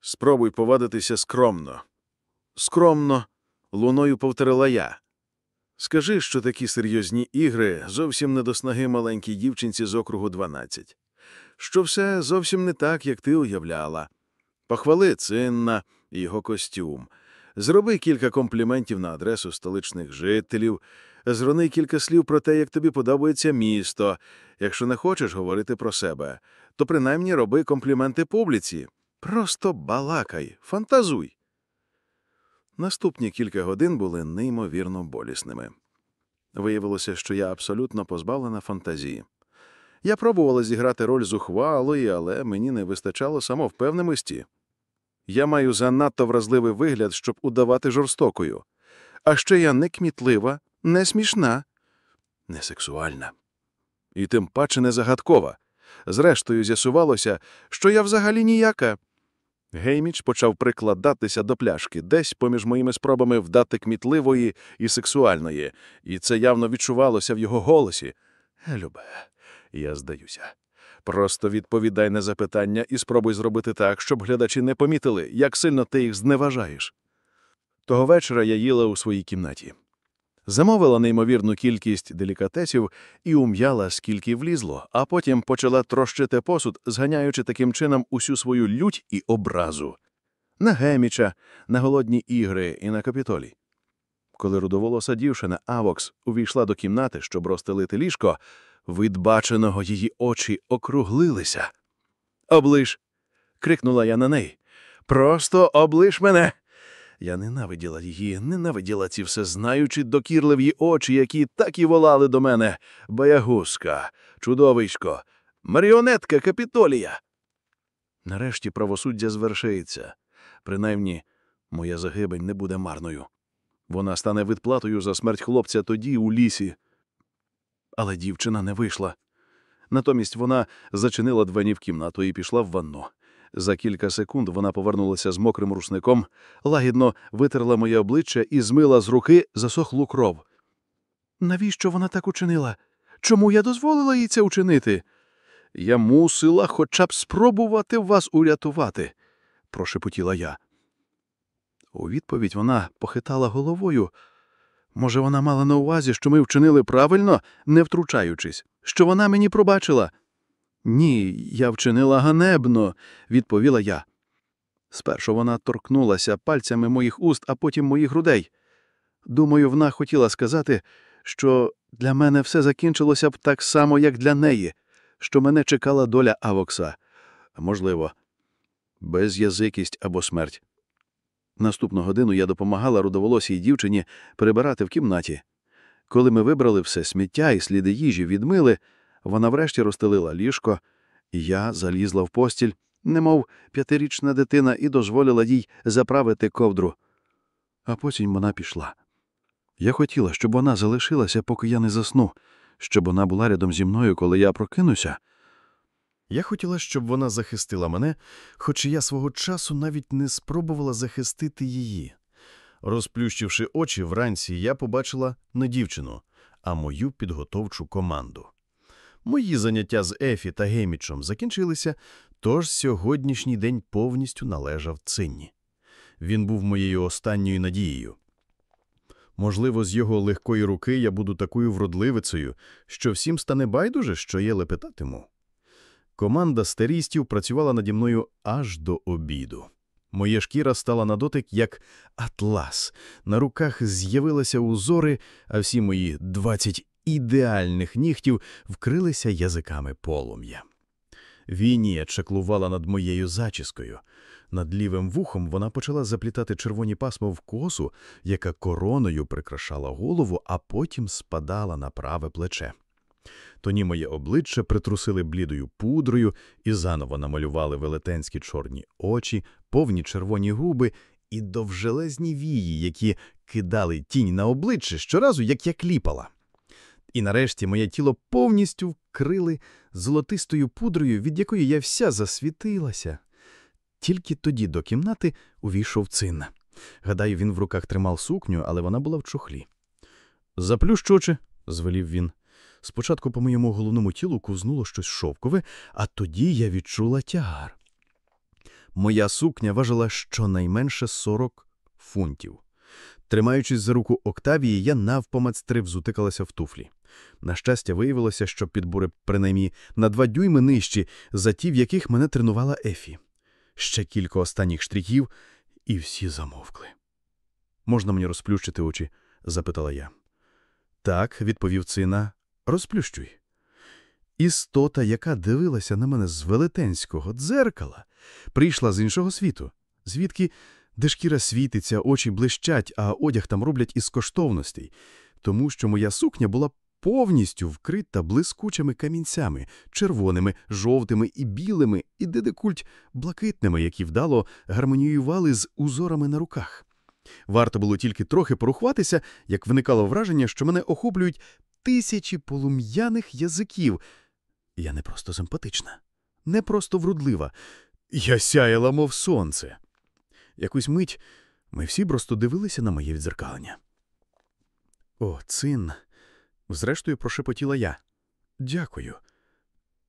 Спробуй повадитися скромно. Скромно, луною повторила я. Скажи, що такі серйозні ігри зовсім не до снаги маленькій дівчинці з округу 12. Що все зовсім не так, як ти уявляла. Похвали Цинна і його костюм. Зроби кілька компліментів на адресу столичних жителів, зрони кілька слів про те, як тобі подобається місто. Якщо не хочеш говорити про себе, то принаймні роби компліменти публіці. Просто балакай, фантазуй. Наступні кілька годин були неймовірно болісними. Виявилося, що я абсолютно позбавлена фантазії. Я пробувала зіграти роль зухвалої, але мені не вистачало самовпевненості. Я маю занадто вразливий вигляд, щоб удавати жорстокою. А ще я не кмітлива, не смішна, не сексуальна. І тим паче не загадкова. Зрештою, з'ясувалося, що я взагалі ніяка. Гейміч почав прикладатися до пляшки десь поміж моїми спробами вдати кмітливої і сексуальної, і це явно відчувалося в його голосі. Любе, я здаюся. Просто відповідай на запитання і спробуй зробити так, щоб глядачі не помітили, як сильно ти їх зневажаєш. Того вечора я їла у своїй кімнаті. Замовила неймовірну кількість делікатесів і ум'яла, скільки влізло, а потім почала трощити посуд, зганяючи таким чином усю свою лють і образу. На Геміча, на голодні ігри і на капітолій. Коли рудоволоса дівчина Авокс увійшла до кімнати, щоб розстелити ліжко, від баченого її очі округлилися. Оближ. крикнула я на неї. Просто оближ мене. Я ненавиділа її, ненавиділа ці все знаючі докірливі очі, які так і волали до мене. Боягузка, чудовисько, маріонетка капітолія. Нарешті правосуддя звершиться. Принаймні, моя загибель не буде марною. Вона стане відплатою за смерть хлопця тоді у лісі. Але дівчина не вийшла. Натомість вона зачинила двері в кімнату і пішла в ванну. За кілька секунд вона повернулася з мокрим рушником, лагідно витерла моє обличчя і змила з руки засохлу кров. Навіщо вона так учинила? Чому я дозволила їй це учинити? Я мусила хоча б спробувати вас урятувати, прошепотіла я. У відповідь вона похитала головою. Може, вона мала на увазі, що ми вчинили правильно, не втручаючись, що вона мені пробачила. Ні, я вчинила ганебно, відповіла я. Спершу вона торкнулася пальцями моїх уст, а потім моїх грудей. Думаю, вона хотіла сказати, що для мене все закінчилося б так само, як для неї, що мене чекала доля Авокса. Можливо, безязикість або смерть. Наступну годину я допомагала рудоволосій дівчині прибирати в кімнаті. Коли ми вибрали все сміття і сліди їжі відмили, вона врешті розстелила ліжко, і я залізла в постіль, немов п'ятирічна дитина, і дозволила їй заправити ковдру. А потім вона пішла. Я хотіла, щоб вона залишилася, поки я не засну, щоб вона була рядом зі мною, коли я прокинуся. Я хотіла, щоб вона захистила мене, хоч я свого часу навіть не спробувала захистити її. Розплющивши очі вранці, я побачила не дівчину, а мою підготовчу команду. Мої заняття з Ефі та Гемічем закінчилися, тож сьогоднішній день повністю належав Цинні. Він був моєю останньою надією. Можливо, з його легкої руки я буду такою вродливицею, що всім стане байдуже, що я лепетатиму. Команда стерістів працювала наді мною аж до обіду. Моя шкіра стала на дотик, як атлас. На руках з'явилися узори, а всі мої двадцять ідеальних нігтів вкрилися язиками полум'я. Вінія чеклувала над моєю зачіскою. Над лівим вухом вона почала заплітати червоні пасма в косу, яка короною прикрашала голову, а потім спадала на праве плече. Тоні моє обличчя притрусили блідою пудрою і заново намалювали велетенські чорні очі, повні червоні губи і довжелезні вії, які кидали тінь на обличчя щоразу, як я кліпала. І нарешті моє тіло повністю вкрили золотистою пудрою, від якої я вся засвітилася. Тільки тоді до кімнати увійшов цин. Гадаю, він в руках тримав сукню, але вона була в чохлі. Заплющ очі, звелів він. Спочатку по моєму головному тілу ковзнуло щось шовкове, а тоді я відчула тягар. Моя сукня важила щонайменше 40 фунтів. Тримаючись за руку Октавії, я навпомацьтри взутикалася в туфлі. На щастя, виявилося, що підбури принаймні на два дюйми нижчі, за ті, в яких мене тренувала Ефі. Ще кілька останніх штрихів, і всі замовкли. Можна мені розплющити очі? запитала я. Так, відповів цина, розплющуй. Істота, яка дивилася на мене з велетенського дзеркала, прийшла з іншого світу, звідки де шкіра світиться, очі блищать, а одяг там роблять із коштовностей, тому що моя сукня була повністю вкрита блискучими камінцями, червоними, жовтими і білими, і дедекульт блакитними, які вдало гармоніювали з узорами на руках. Варто було тільки трохи порухуватися, як виникало враження, що мене охоплюють тисячі полум'яних язиків. Я не просто симпатична, не просто вродлива. Я сяяла, мов сонце. Якусь мить ми всі просто дивилися на моє відзеркалення. О, цин. Зрештою, прошепотіла я. Дякую.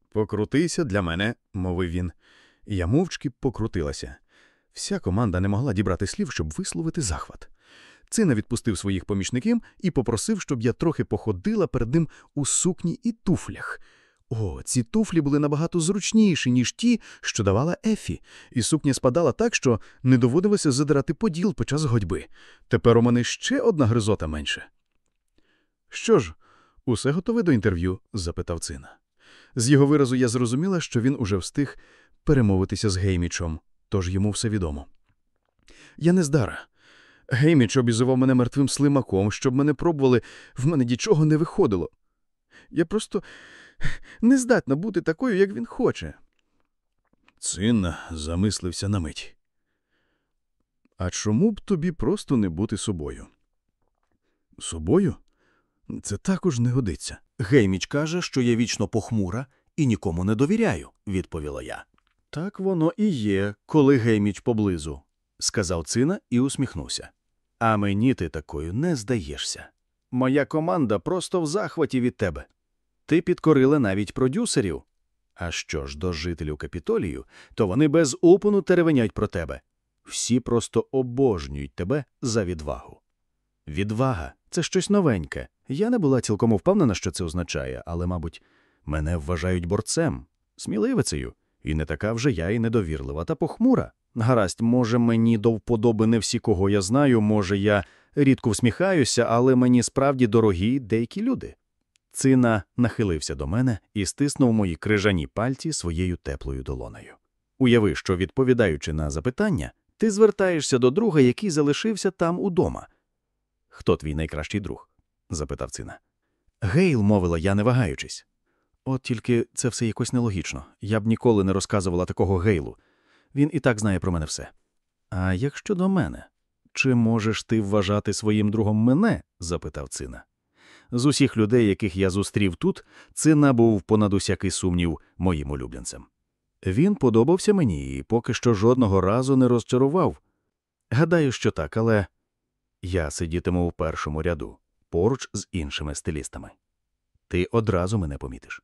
Покрутися для мене, мовив він. Я мовчки покрутилася. Вся команда не могла дібрати слів, щоб висловити захват. Цина відпустив своїх помічників і попросив, щоб я трохи походила перед ним у сукні і туфлях. О, ці туфлі були набагато зручніші, ніж ті, що давала Ефі, і сукня спадала так, що не доводилося задирати поділ під час ходьби. Тепер у мене ще одна гризота менше. Що ж, усе готове до інтерв'ю? запитав цина. З його виразу я зрозуміла, що він уже встиг перемовитися з Геймічом, тож йому все відомо. Я не здара. Гейміч обізував мене мертвим слимаком, щоб мене пробували, в мене нічого не виходило. Я просто не здатна бути такою, як він хоче. Цин замислився на мить. А чому б тобі просто не бути собою? Собою? Це також не годиться. Гейміч каже, що я вічно похмура і нікому не довіряю, відповіла я. Так воно і є, коли Гейміч поблизу, сказав цина і усміхнувся. А мені ти такою не здаєшся. Моя команда просто в захваті від тебе. Ти підкорила навіть продюсерів. А що ж до жителів Капітолію, то вони без упину теревенять про тебе. Всі просто обожнюють тебе за відвагу. Відвага це щось новеньке. Я не була цілком впевнена, що це означає, але, мабуть, мене вважають борцем, сміливицею, і не така вже я і недовірлива та похмура. Гаразд, може, мені до вподоби не всі, кого я знаю, може, я рідко всміхаюся, але мені справді дорогі деякі люди. Цина нахилився до мене і стиснув мої крижані пальці своєю теплою долонею. Уяви, що, відповідаючи на запитання, ти звертаєшся до друга, який залишився там удома. Хто твій найкращий друг? запитав цина. Гейл, мовила я, не вагаючись. От тільки це все якось нелогічно. Я б ніколи не розказувала такого Гейлу. Він і так знає про мене все. А як щодо мене? Чи можеш ти вважати своїм другом мене? запитав цина. З усіх людей, яких я зустрів тут, цина був понад усякий сумнів моїм улюбленцем. Він подобався мені і поки що жодного разу не розчарував. Гадаю, що так, але я сидітиму в першому ряду, поруч з іншими стилістами. Ти одразу мене помітиш.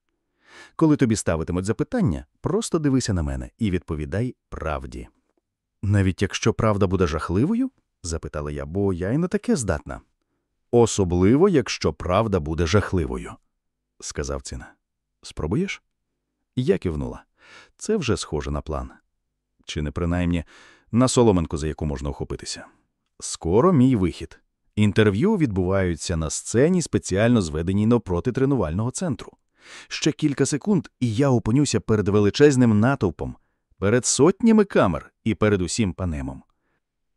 Коли тобі ставитимуть запитання, просто дивися на мене і відповідай правді. Навіть якщо правда буде жахливою? запитала я, бо я й не таке здатна. Особливо, якщо правда буде жахливою, сказав Цина. Спробуєш? Я кивнула. Це вже схоже на план. Чи не принаймні на соломинку, за яку можна охопитися. Скоро мій вихід. Інтерв'ю відбуваються на сцені, спеціально зведеній навпроти тренувального центру. Ще кілька секунд, і я опинюся перед величезним натовпом, перед сотнями камер і перед усім панемом.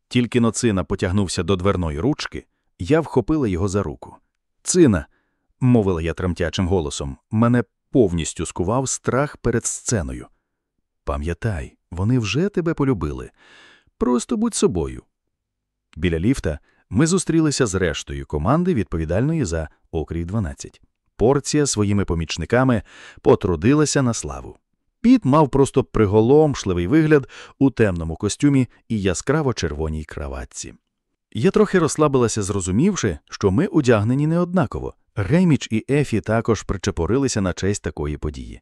Тільки но цина потягнувся до дверної ручки, я вхопила його за руку. Цина, мовила я тремтячим голосом, мене повністю скував страх перед сценою. Пам'ятай, вони вже тебе полюбили. Просто будь собою. Біля ліфта ми зустрілися з рештою команди, відповідальної за окрій 12. Порція своїми помічниками потрудилася на славу. Піт мав просто приголомшливий вигляд у темному костюмі і яскраво червоній краватці. Я трохи розслабилася, зрозумівши, що ми одягнені неоднаково. Гейміч і Ефі також причепорилися на честь такої події.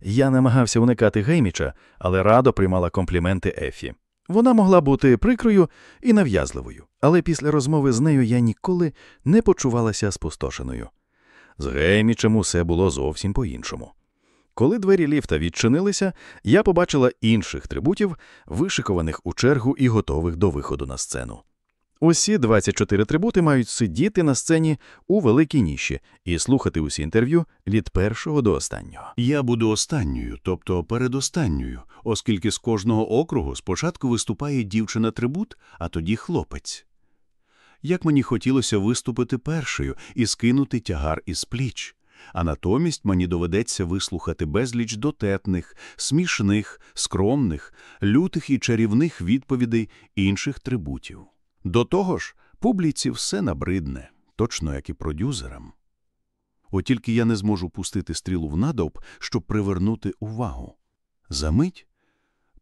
Я намагався уникати Гейміча, але радо приймала компліменти Ефі. Вона могла бути прикрою і нав'язливою, але після розмови з нею я ніколи не почувалася спустошеною. З Геймічем усе було зовсім по-іншому. Коли двері ліфта відчинилися, я побачила інших трибутів, вишикованих у чергу і готових до виходу на сцену. Усі 24 трибути мають сидіти на сцені у великій ніші і слухати усі інтерв'ю від першого до останнього. Я буду останньою, тобто передостанньою, оскільки з кожного округу спочатку виступає дівчина-трибут, а тоді хлопець. Як мені хотілося виступити першою і скинути тягар із пліч, а натомість мені доведеться вислухати безліч дотетних, смішних, скромних, лютих і чарівних відповідей інших трибутів. До того ж, публіці все набридне, точно як і продюсерам. От тільки я не зможу пустити стрілу в надовп, щоб привернути увагу. Замить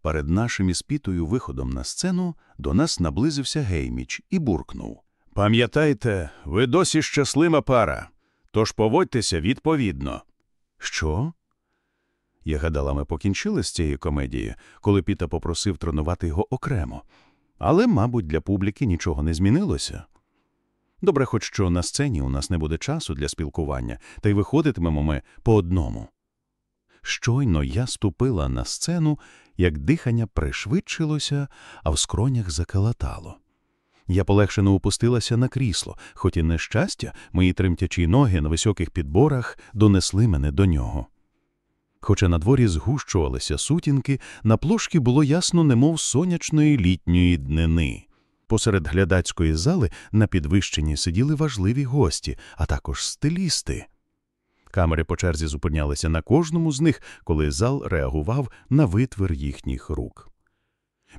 перед нашим іспітою виходом на сцену до нас наблизився Гейміч і буркнув. Пам'ятайте, ви досі щаслива пара, тож поводьтеся відповідно. Що? Я гадала, ми покінчили з цієї комедії, коли Піта попросив тренувати його окремо. Але, мабуть, для публіки нічого не змінилося. Добре, хоч що на сцені у нас не буде часу для спілкування, та й виходитимемо ми по одному. Щойно я ступила на сцену, як дихання пришвидшилося, а в скронях закалатало. Я полегшено опустилася на крісло, хоч і нещастя, мої тремтячі ноги на високих підборах донесли мене до нього. Хоча на дворі згущувалися сутінки, на плошки було ясно, немов сонячної літньої днини. Посеред глядацької зали на підвищенні сиділи важливі гості, а також стилісти. Камери по черзі зупинялися на кожному з них, коли зал реагував на витвір їхніх рук.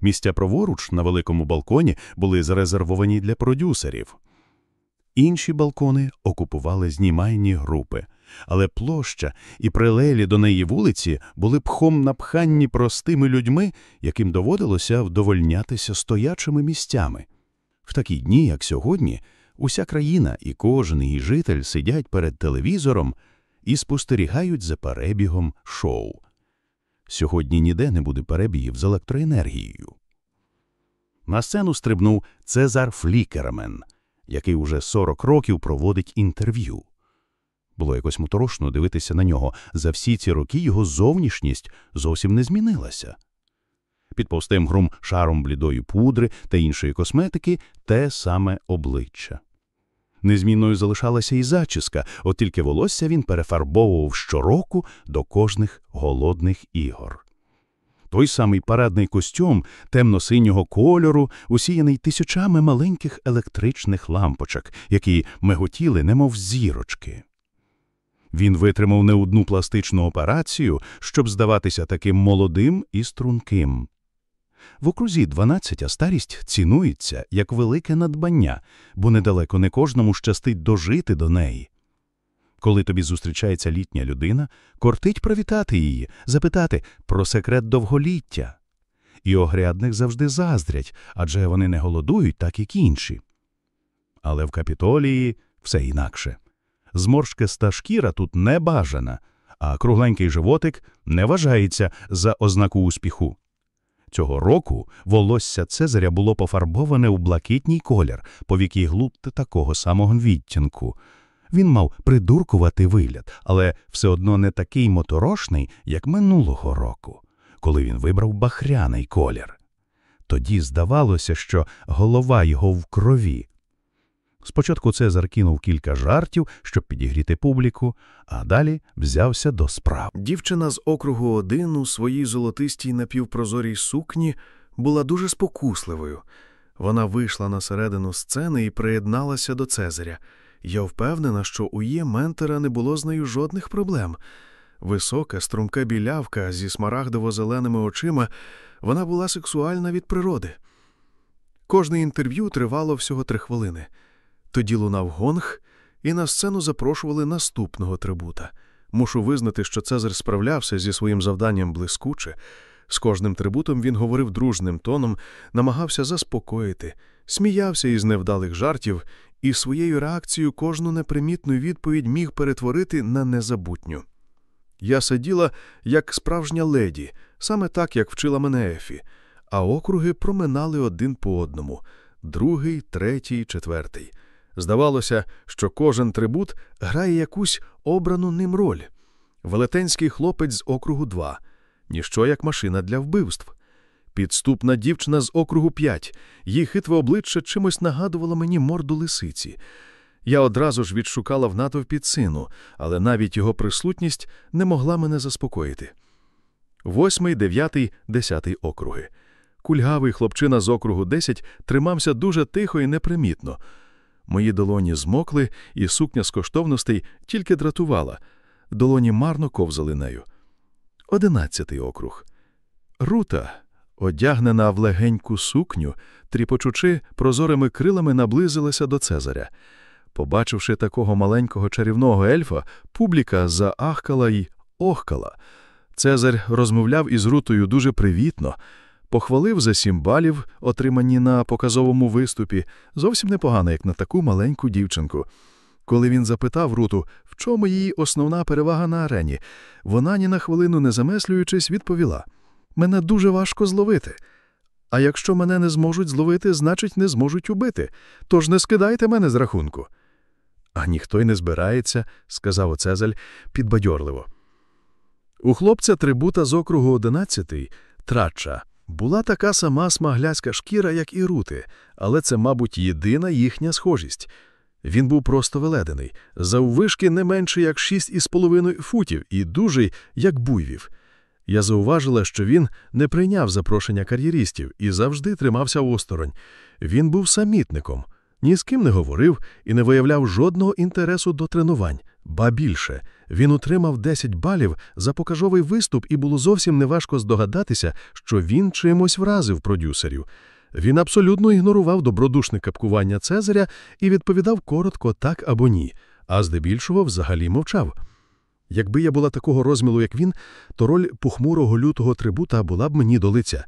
Місця праворуч на великому балконі були зарезервовані для продюсерів. Інші балкони окупували знімальні групи, але площа і прилелі до неї вулиці були пхом напханні простими людьми, яким доводилося вдовольнятися стоячими місцями. В такі дні, як сьогодні, уся країна і кожен її житель сидять перед телевізором і спостерігають за перебігом шоу. Сьогодні ніде не буде перебігів з електроенергією. На сцену стрибнув Цезар Флікермен, який уже 40 років проводить інтерв'ю. Було якось моторошно дивитися на нього. За всі ці роки його зовнішність зовсім не змінилася. Під повстим грум шаром блідої пудри та іншої косметики те саме обличчя. Незмінною залишалася і зачіска, от тільки волосся він перефарбовував щороку до кожних голодних ігор. Той самий парадний костюм темно-синього кольору, усіяний тисячами маленьких електричних лампочок, які миготіли, немов зірочки. Він витримав не одну пластичну операцію, щоб здаватися таким молодим і струнким. В окрузі 12 старість цінується як велике надбання, бо недалеко не кожному щастить дожити до неї. Коли тобі зустрічається літня людина, кортить привітати її, запитати про секрет довголіття. І огрядних завжди заздрять, адже вони не голодують, так як інші. Але в капітолії все інакше. Зморшкиста шкіра тут не бажана, а кругленький животик не вважається за ознаку успіху. Цього року волосся Цезаря було пофарбоване у блакитній колір, повіки глупти такого самого відтінку. Він мав придуркувати вигляд, але все одно не такий моторошний, як минулого року, коли він вибрав бахряний колір. Тоді здавалося, що голова його в крові. Спочатку Цезар кинув кілька жартів, щоб підігріти публіку, а далі взявся до справ. Дівчина з округу один у своїй золотистій напівпрозорій сукні була дуже спокусливою. Вона вийшла на середину сцени і приєдналася до Цезаря. Я впевнена, що у її ментора не було з нею жодних проблем. Висока, струмка білявка зі смарагдово-зеленими очима, вона була сексуальна від природи. Кожне інтерв'ю тривало всього три хвилини. Тоді лунав гонг, і на сцену запрошували наступного трибута. Мушу визнати, що Цезар справлявся зі своїм завданням блискуче. З кожним трибутом він говорив дружним тоном, намагався заспокоїти, сміявся із невдалих жартів і своєю реакцією кожну непримітну відповідь міг перетворити на незабутню. Я сиділа як справжня леді, саме так, як вчила мене Ефі, а округи проминали один по одному другий, третій, четвертий. Здавалося, що кожен трибут грає якусь обрану ним роль. Велетенський хлопець з округу 2, ніщо як машина для вбивств. Підступна дівчина з округу 5, її хитве обличчя чимось нагадувало мені морду лисиці. Я одразу ж відшукала в натовпі сину, але навіть його присутність не могла мене заспокоїти. Восьмий, дев'ятий, десятий округи. Кульгавий хлопчина з округу 10 тримався дуже тихо і непримітно. Мої долоні змокли, і сукня з коштовностей тільки дратувала. Долоні марно ковзали нею. Одинадцятий округ. Рута, одягнена в легеньку сукню, тріпочучи прозорими крилами, наблизилася до Цезаря. Побачивши такого маленького чарівного ельфа, публіка заахкала й охкала. Цезарь розмовляв із Рутою дуже привітно, похвалив за сім балів, отримані на показовому виступі, зовсім непогано, як на таку маленьку дівчинку. Коли він запитав Руту, в чому її основна перевага на арені, вона ні на хвилину не замислюючись, відповіла: Мене дуже важко зловити. А якщо мене не зможуть зловити, значить не зможуть убити. Тож не скидайте мене з рахунку. А ніхто й не збирається, сказав Цезаль підбадьорливо. У хлопця трибута з округу одинадцятий, трача, була така сама смагляцька шкіра, як і рути, але це, мабуть, єдина їхня схожість. Він був просто веледений, заввишки не менше як шість із половиною футів і дужий, як буйвів. Я зауважила, що він не прийняв запрошення кар'єристів і завжди тримався осторонь. Він був самітником, ні з ким не говорив і не виявляв жодного інтересу до тренувань. Ба більше, він отримав 10 балів за покажовий виступ, і було зовсім неважко здогадатися, що він чимось вразив продюсерів. Він абсолютно ігнорував добродушне капкування Цезаря і відповідав коротко так або ні, а здебільшого взагалі мовчав. Якби я була такого розміру, як він, то роль похмурого лютого трибута була б мені до лиця.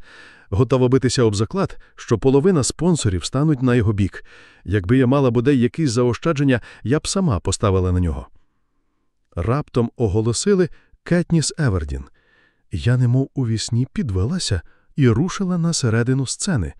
Готова битися об заклад, що половина спонсорів стануть на його бік. Якби я мала бодай якісь заощадження, я б сама поставила на нього. Раптом оголосили Кетніс Евердін. Я немов у вісні підвелася і рушила на середину сцени.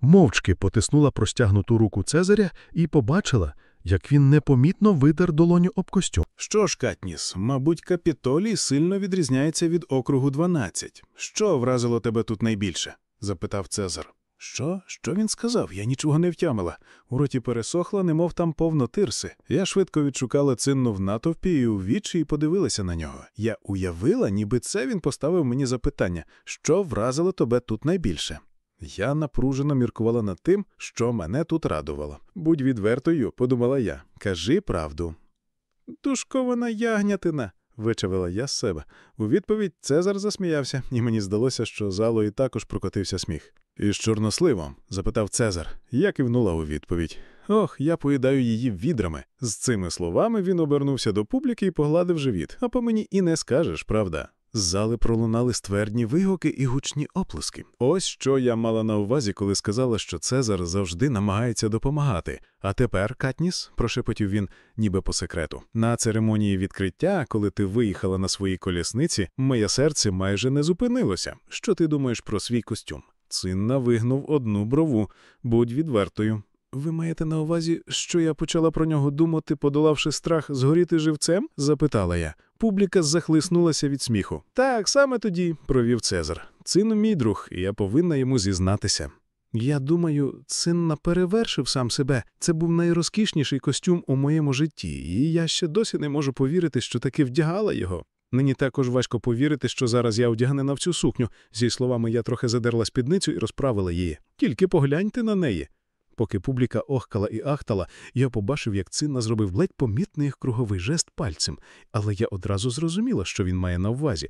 Мовчки потиснула простягнуту руку Цезаря і побачила, як він непомітно видер долоню об костюм. Що ж, Катніс, мабуть, капітолій сильно відрізняється від округу 12. Що вразило тебе тут найбільше? запитав Цезар. Що? Що він сказав? Я нічого не втямила. У роті пересохла, немов там повно тирси. Я швидко відшукала цинну в натовпі і у вічі і подивилася на нього. Я уявила, ніби це він поставив мені запитання, що вразило тебе тут найбільше. Я напружено міркувала над тим, що мене тут радувало. Будь відвертою, подумала я. Кажи правду. Тушкована ягнятина, вичавила я з себе. У відповідь Цезар засміявся, і мені здалося, що залою також прокотився сміх. Із чорносливом? запитав Цезар. Я кивнула у відповідь. Ох, я поїдаю її відрами. З цими словами він обернувся до публіки і погладив живіт. А по мені і не скажеш, правда. З зали пролунали ствердні вигуки і гучні оплески. Ось що я мала на увазі, коли сказала, що Цезар завжди намагається допомагати. А тепер, Катніс, прошепотів він, ніби по секрету. На церемонії відкриття, коли ти виїхала на своїй колісниці, моє серце майже не зупинилося. Що ти думаєш про свій костюм? Цинна вигнув одну брову. Будь відвертою. Ви маєте на увазі, що я почала про нього думати, подолавши страх згоріти живцем? запитала я. Публіка захлиснулася від сміху. Так, саме тоді, провів Цезар. Цин мій друг, і я повинна йому зізнатися. Я думаю, Цинна перевершив сам себе. Це був найрозкішніший костюм у моєму житті, і я ще досі не можу повірити, що таки вдягала його. Нині також важко повірити, що зараз я одягнена в цю сукню. Зі словами, я трохи задерла спідницю і розправила її. Тільки погляньте на неї. Поки публіка охкала і ахтала, я побачив, як Цинна зробив ледь помітний круговий жест пальцем, але я одразу зрозуміла, що він має на увазі.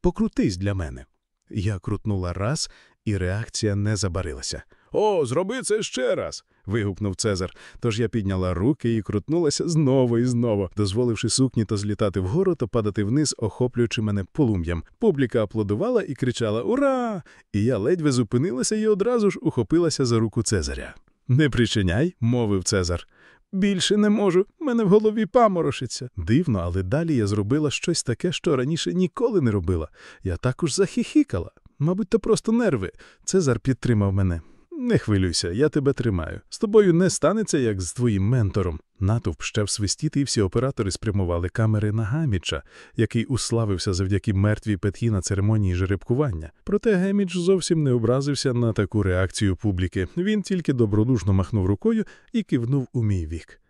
Покрутись для мене. Я крутнула раз, і реакція не забарилася. О, зроби це ще раз. вигукнув Цезар. Тож я підняла руки і крутнулася знову і знову, дозволивши сукні то злітати вгору, то падати вниз, охоплюючи мене полум'ям. Публіка аплодувала і кричала Ура! І я ледве зупинилася і одразу ж ухопилася за руку Цезаря. Не причиняй, мовив Цезар. Більше не можу, мене в голові паморошиться. Дивно, але далі я зробила щось таке, що раніше ніколи не робила. Я також захихікала. Мабуть, то просто нерви. Цезар підтримав мене. Не хвилюйся, я тебе тримаю. З тобою не станеться, як з твоїм ментором. Натовп ще свистіти, і всі оператори спрямували камери на Гаміча, який уславився завдяки мертвій петхі на церемонії жеребкування. Проте Геміч зовсім не образився на таку реакцію публіки. Він тільки добродушно махнув рукою і кивнув у мій вік.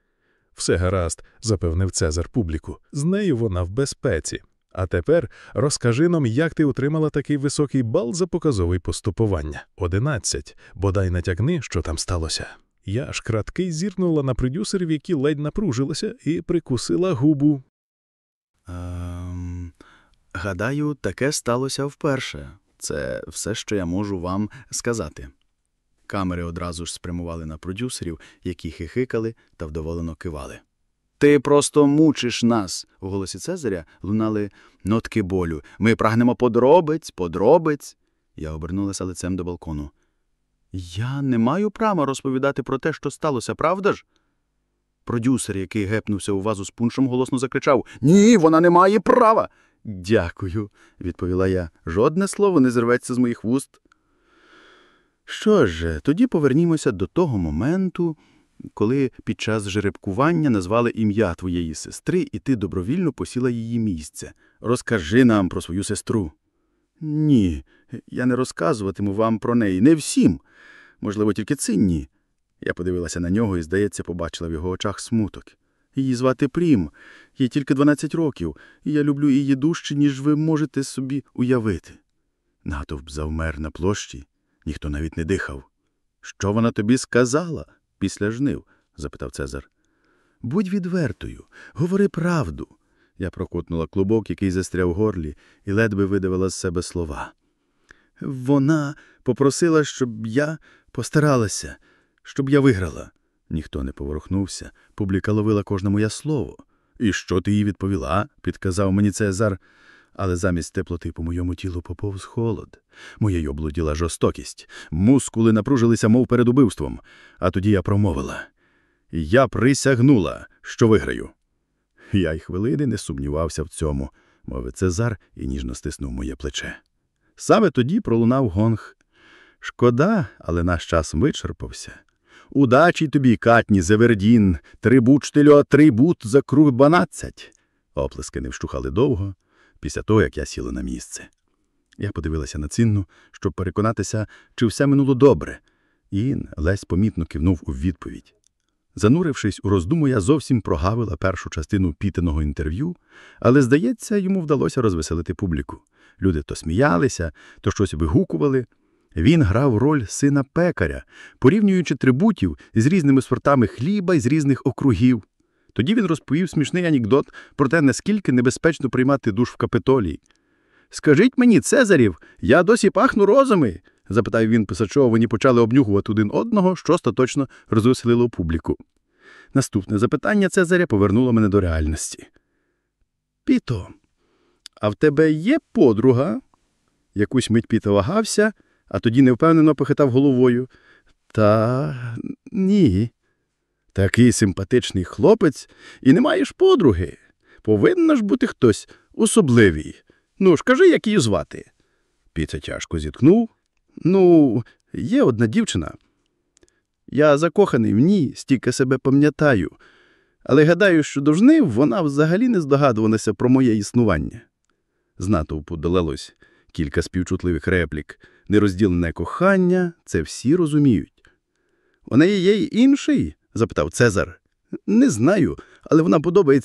Все гаразд, запевнив Цезар публіку. З нею вона в безпеці. А тепер розкажи нам, як ти отримала такий високий бал за показовий поступування. Одинадцять. Бодай натякни, що там сталося. Я аж краткий зірнула на продюсерів, які ледь напружилися, і прикусила губу. Ем, гадаю, таке сталося вперше. Це все, що я можу вам сказати. Камери одразу ж спрямували на продюсерів, які хихикали та вдоволено кивали. Ти просто мучиш нас. У голосі Цезаря лунали нотки болю. Ми прагнемо подробиць, подробиць. Я обернулася лицем до балкону. Я не маю права розповідати про те, що сталося, правда ж? Продюсер, який гепнувся у вазу з пуншем, голосно закричав Ні, вона не має права. Дякую, відповіла я. Жодне слово не зірветься з моїх вуст. Що ж, тоді повернімося до того моменту, коли під час жеребкування назвали ім'я твоєї сестри, і ти добровільно посіла її місце. Розкажи нам про свою сестру. Ні, я не розказуватиму вам про неї. Не всім. Можливо, тільки цинні. Я подивилася на нього і, здається, побачила в його очах смуток. Її звати Прім, їй тільки 12 років, і я люблю її дужче, ніж ви можете собі уявити. Натовп завмер на площі, ніхто навіть не дихав. Що вона тобі сказала після жнив? запитав Цезар. Будь відвертою, говори правду. Я прокутнула клубок, який застряв в горлі, і ледве видавила з себе слова. Вона попросила, щоб я постаралася, щоб я виграла. Ніхто не поворухнувся, публіка ловила кожне моє слово. І що ти їй відповіла? підказав мені Цезар. Але замість теплоти по моєму тілу поповз холод. Моєю облуділа жорстокість. Мускули напружилися, мов перед убивством. А тоді я промовила. Я присягнула, що виграю. Я й хвилини не сумнівався в цьому, мовив Цезар і ніжно стиснув моє плече. Саме тоді пролунав гонг. Шкода, але наш час вичерпався. Удачі тобі, Катні, Зевердін, трибут штильо, трибут за круг дванадцять. Оплески не вщухали довго, після того, як я сіла на місце. Я подивилася на цінну, щоб переконатися, чи все минуло добре. Ін лесь помітно кивнув у відповідь. Занурившись у роздуму, я зовсім прогавила першу частину пітиного інтерв'ю, але, здається, йому вдалося розвеселити публіку. Люди то сміялися, то щось вигукували. Він грав роль сина пекаря, порівнюючи трибутів з різними сортами хліба і з різних округів. Тоді він розповів смішний анекдот про те, наскільки небезпечно приймати душ в капитолії. Скажіть мені, Цезарів, я досі пахну розами? запитав він писачова, вони почали обнюхувати один одного, що остаточно розвеселило публіку. Наступне запитання Цезаря повернуло мене до реальності. Піто, А в тебе є подруга? Якусь мить Піта вагався, а тоді невпевнено похитав головою. Та ні. Такий симпатичний хлопець, і не маєш подруги. Повинна ж бути хтось особливий. Ну ж, кажи, як її звати. Піца тяжко зіткнув. Ну, є одна дівчина. Я закоханий в ній, стільки себе пам'ятаю. Але гадаю, що до жнив вона взагалі не здогадувалася про моє існування. З натовпу долалось кілька співчутливих реплік. Нерозділене кохання це всі розуміють. У неї є й інший? Запитав Цезар. Не знаю, але вона подобається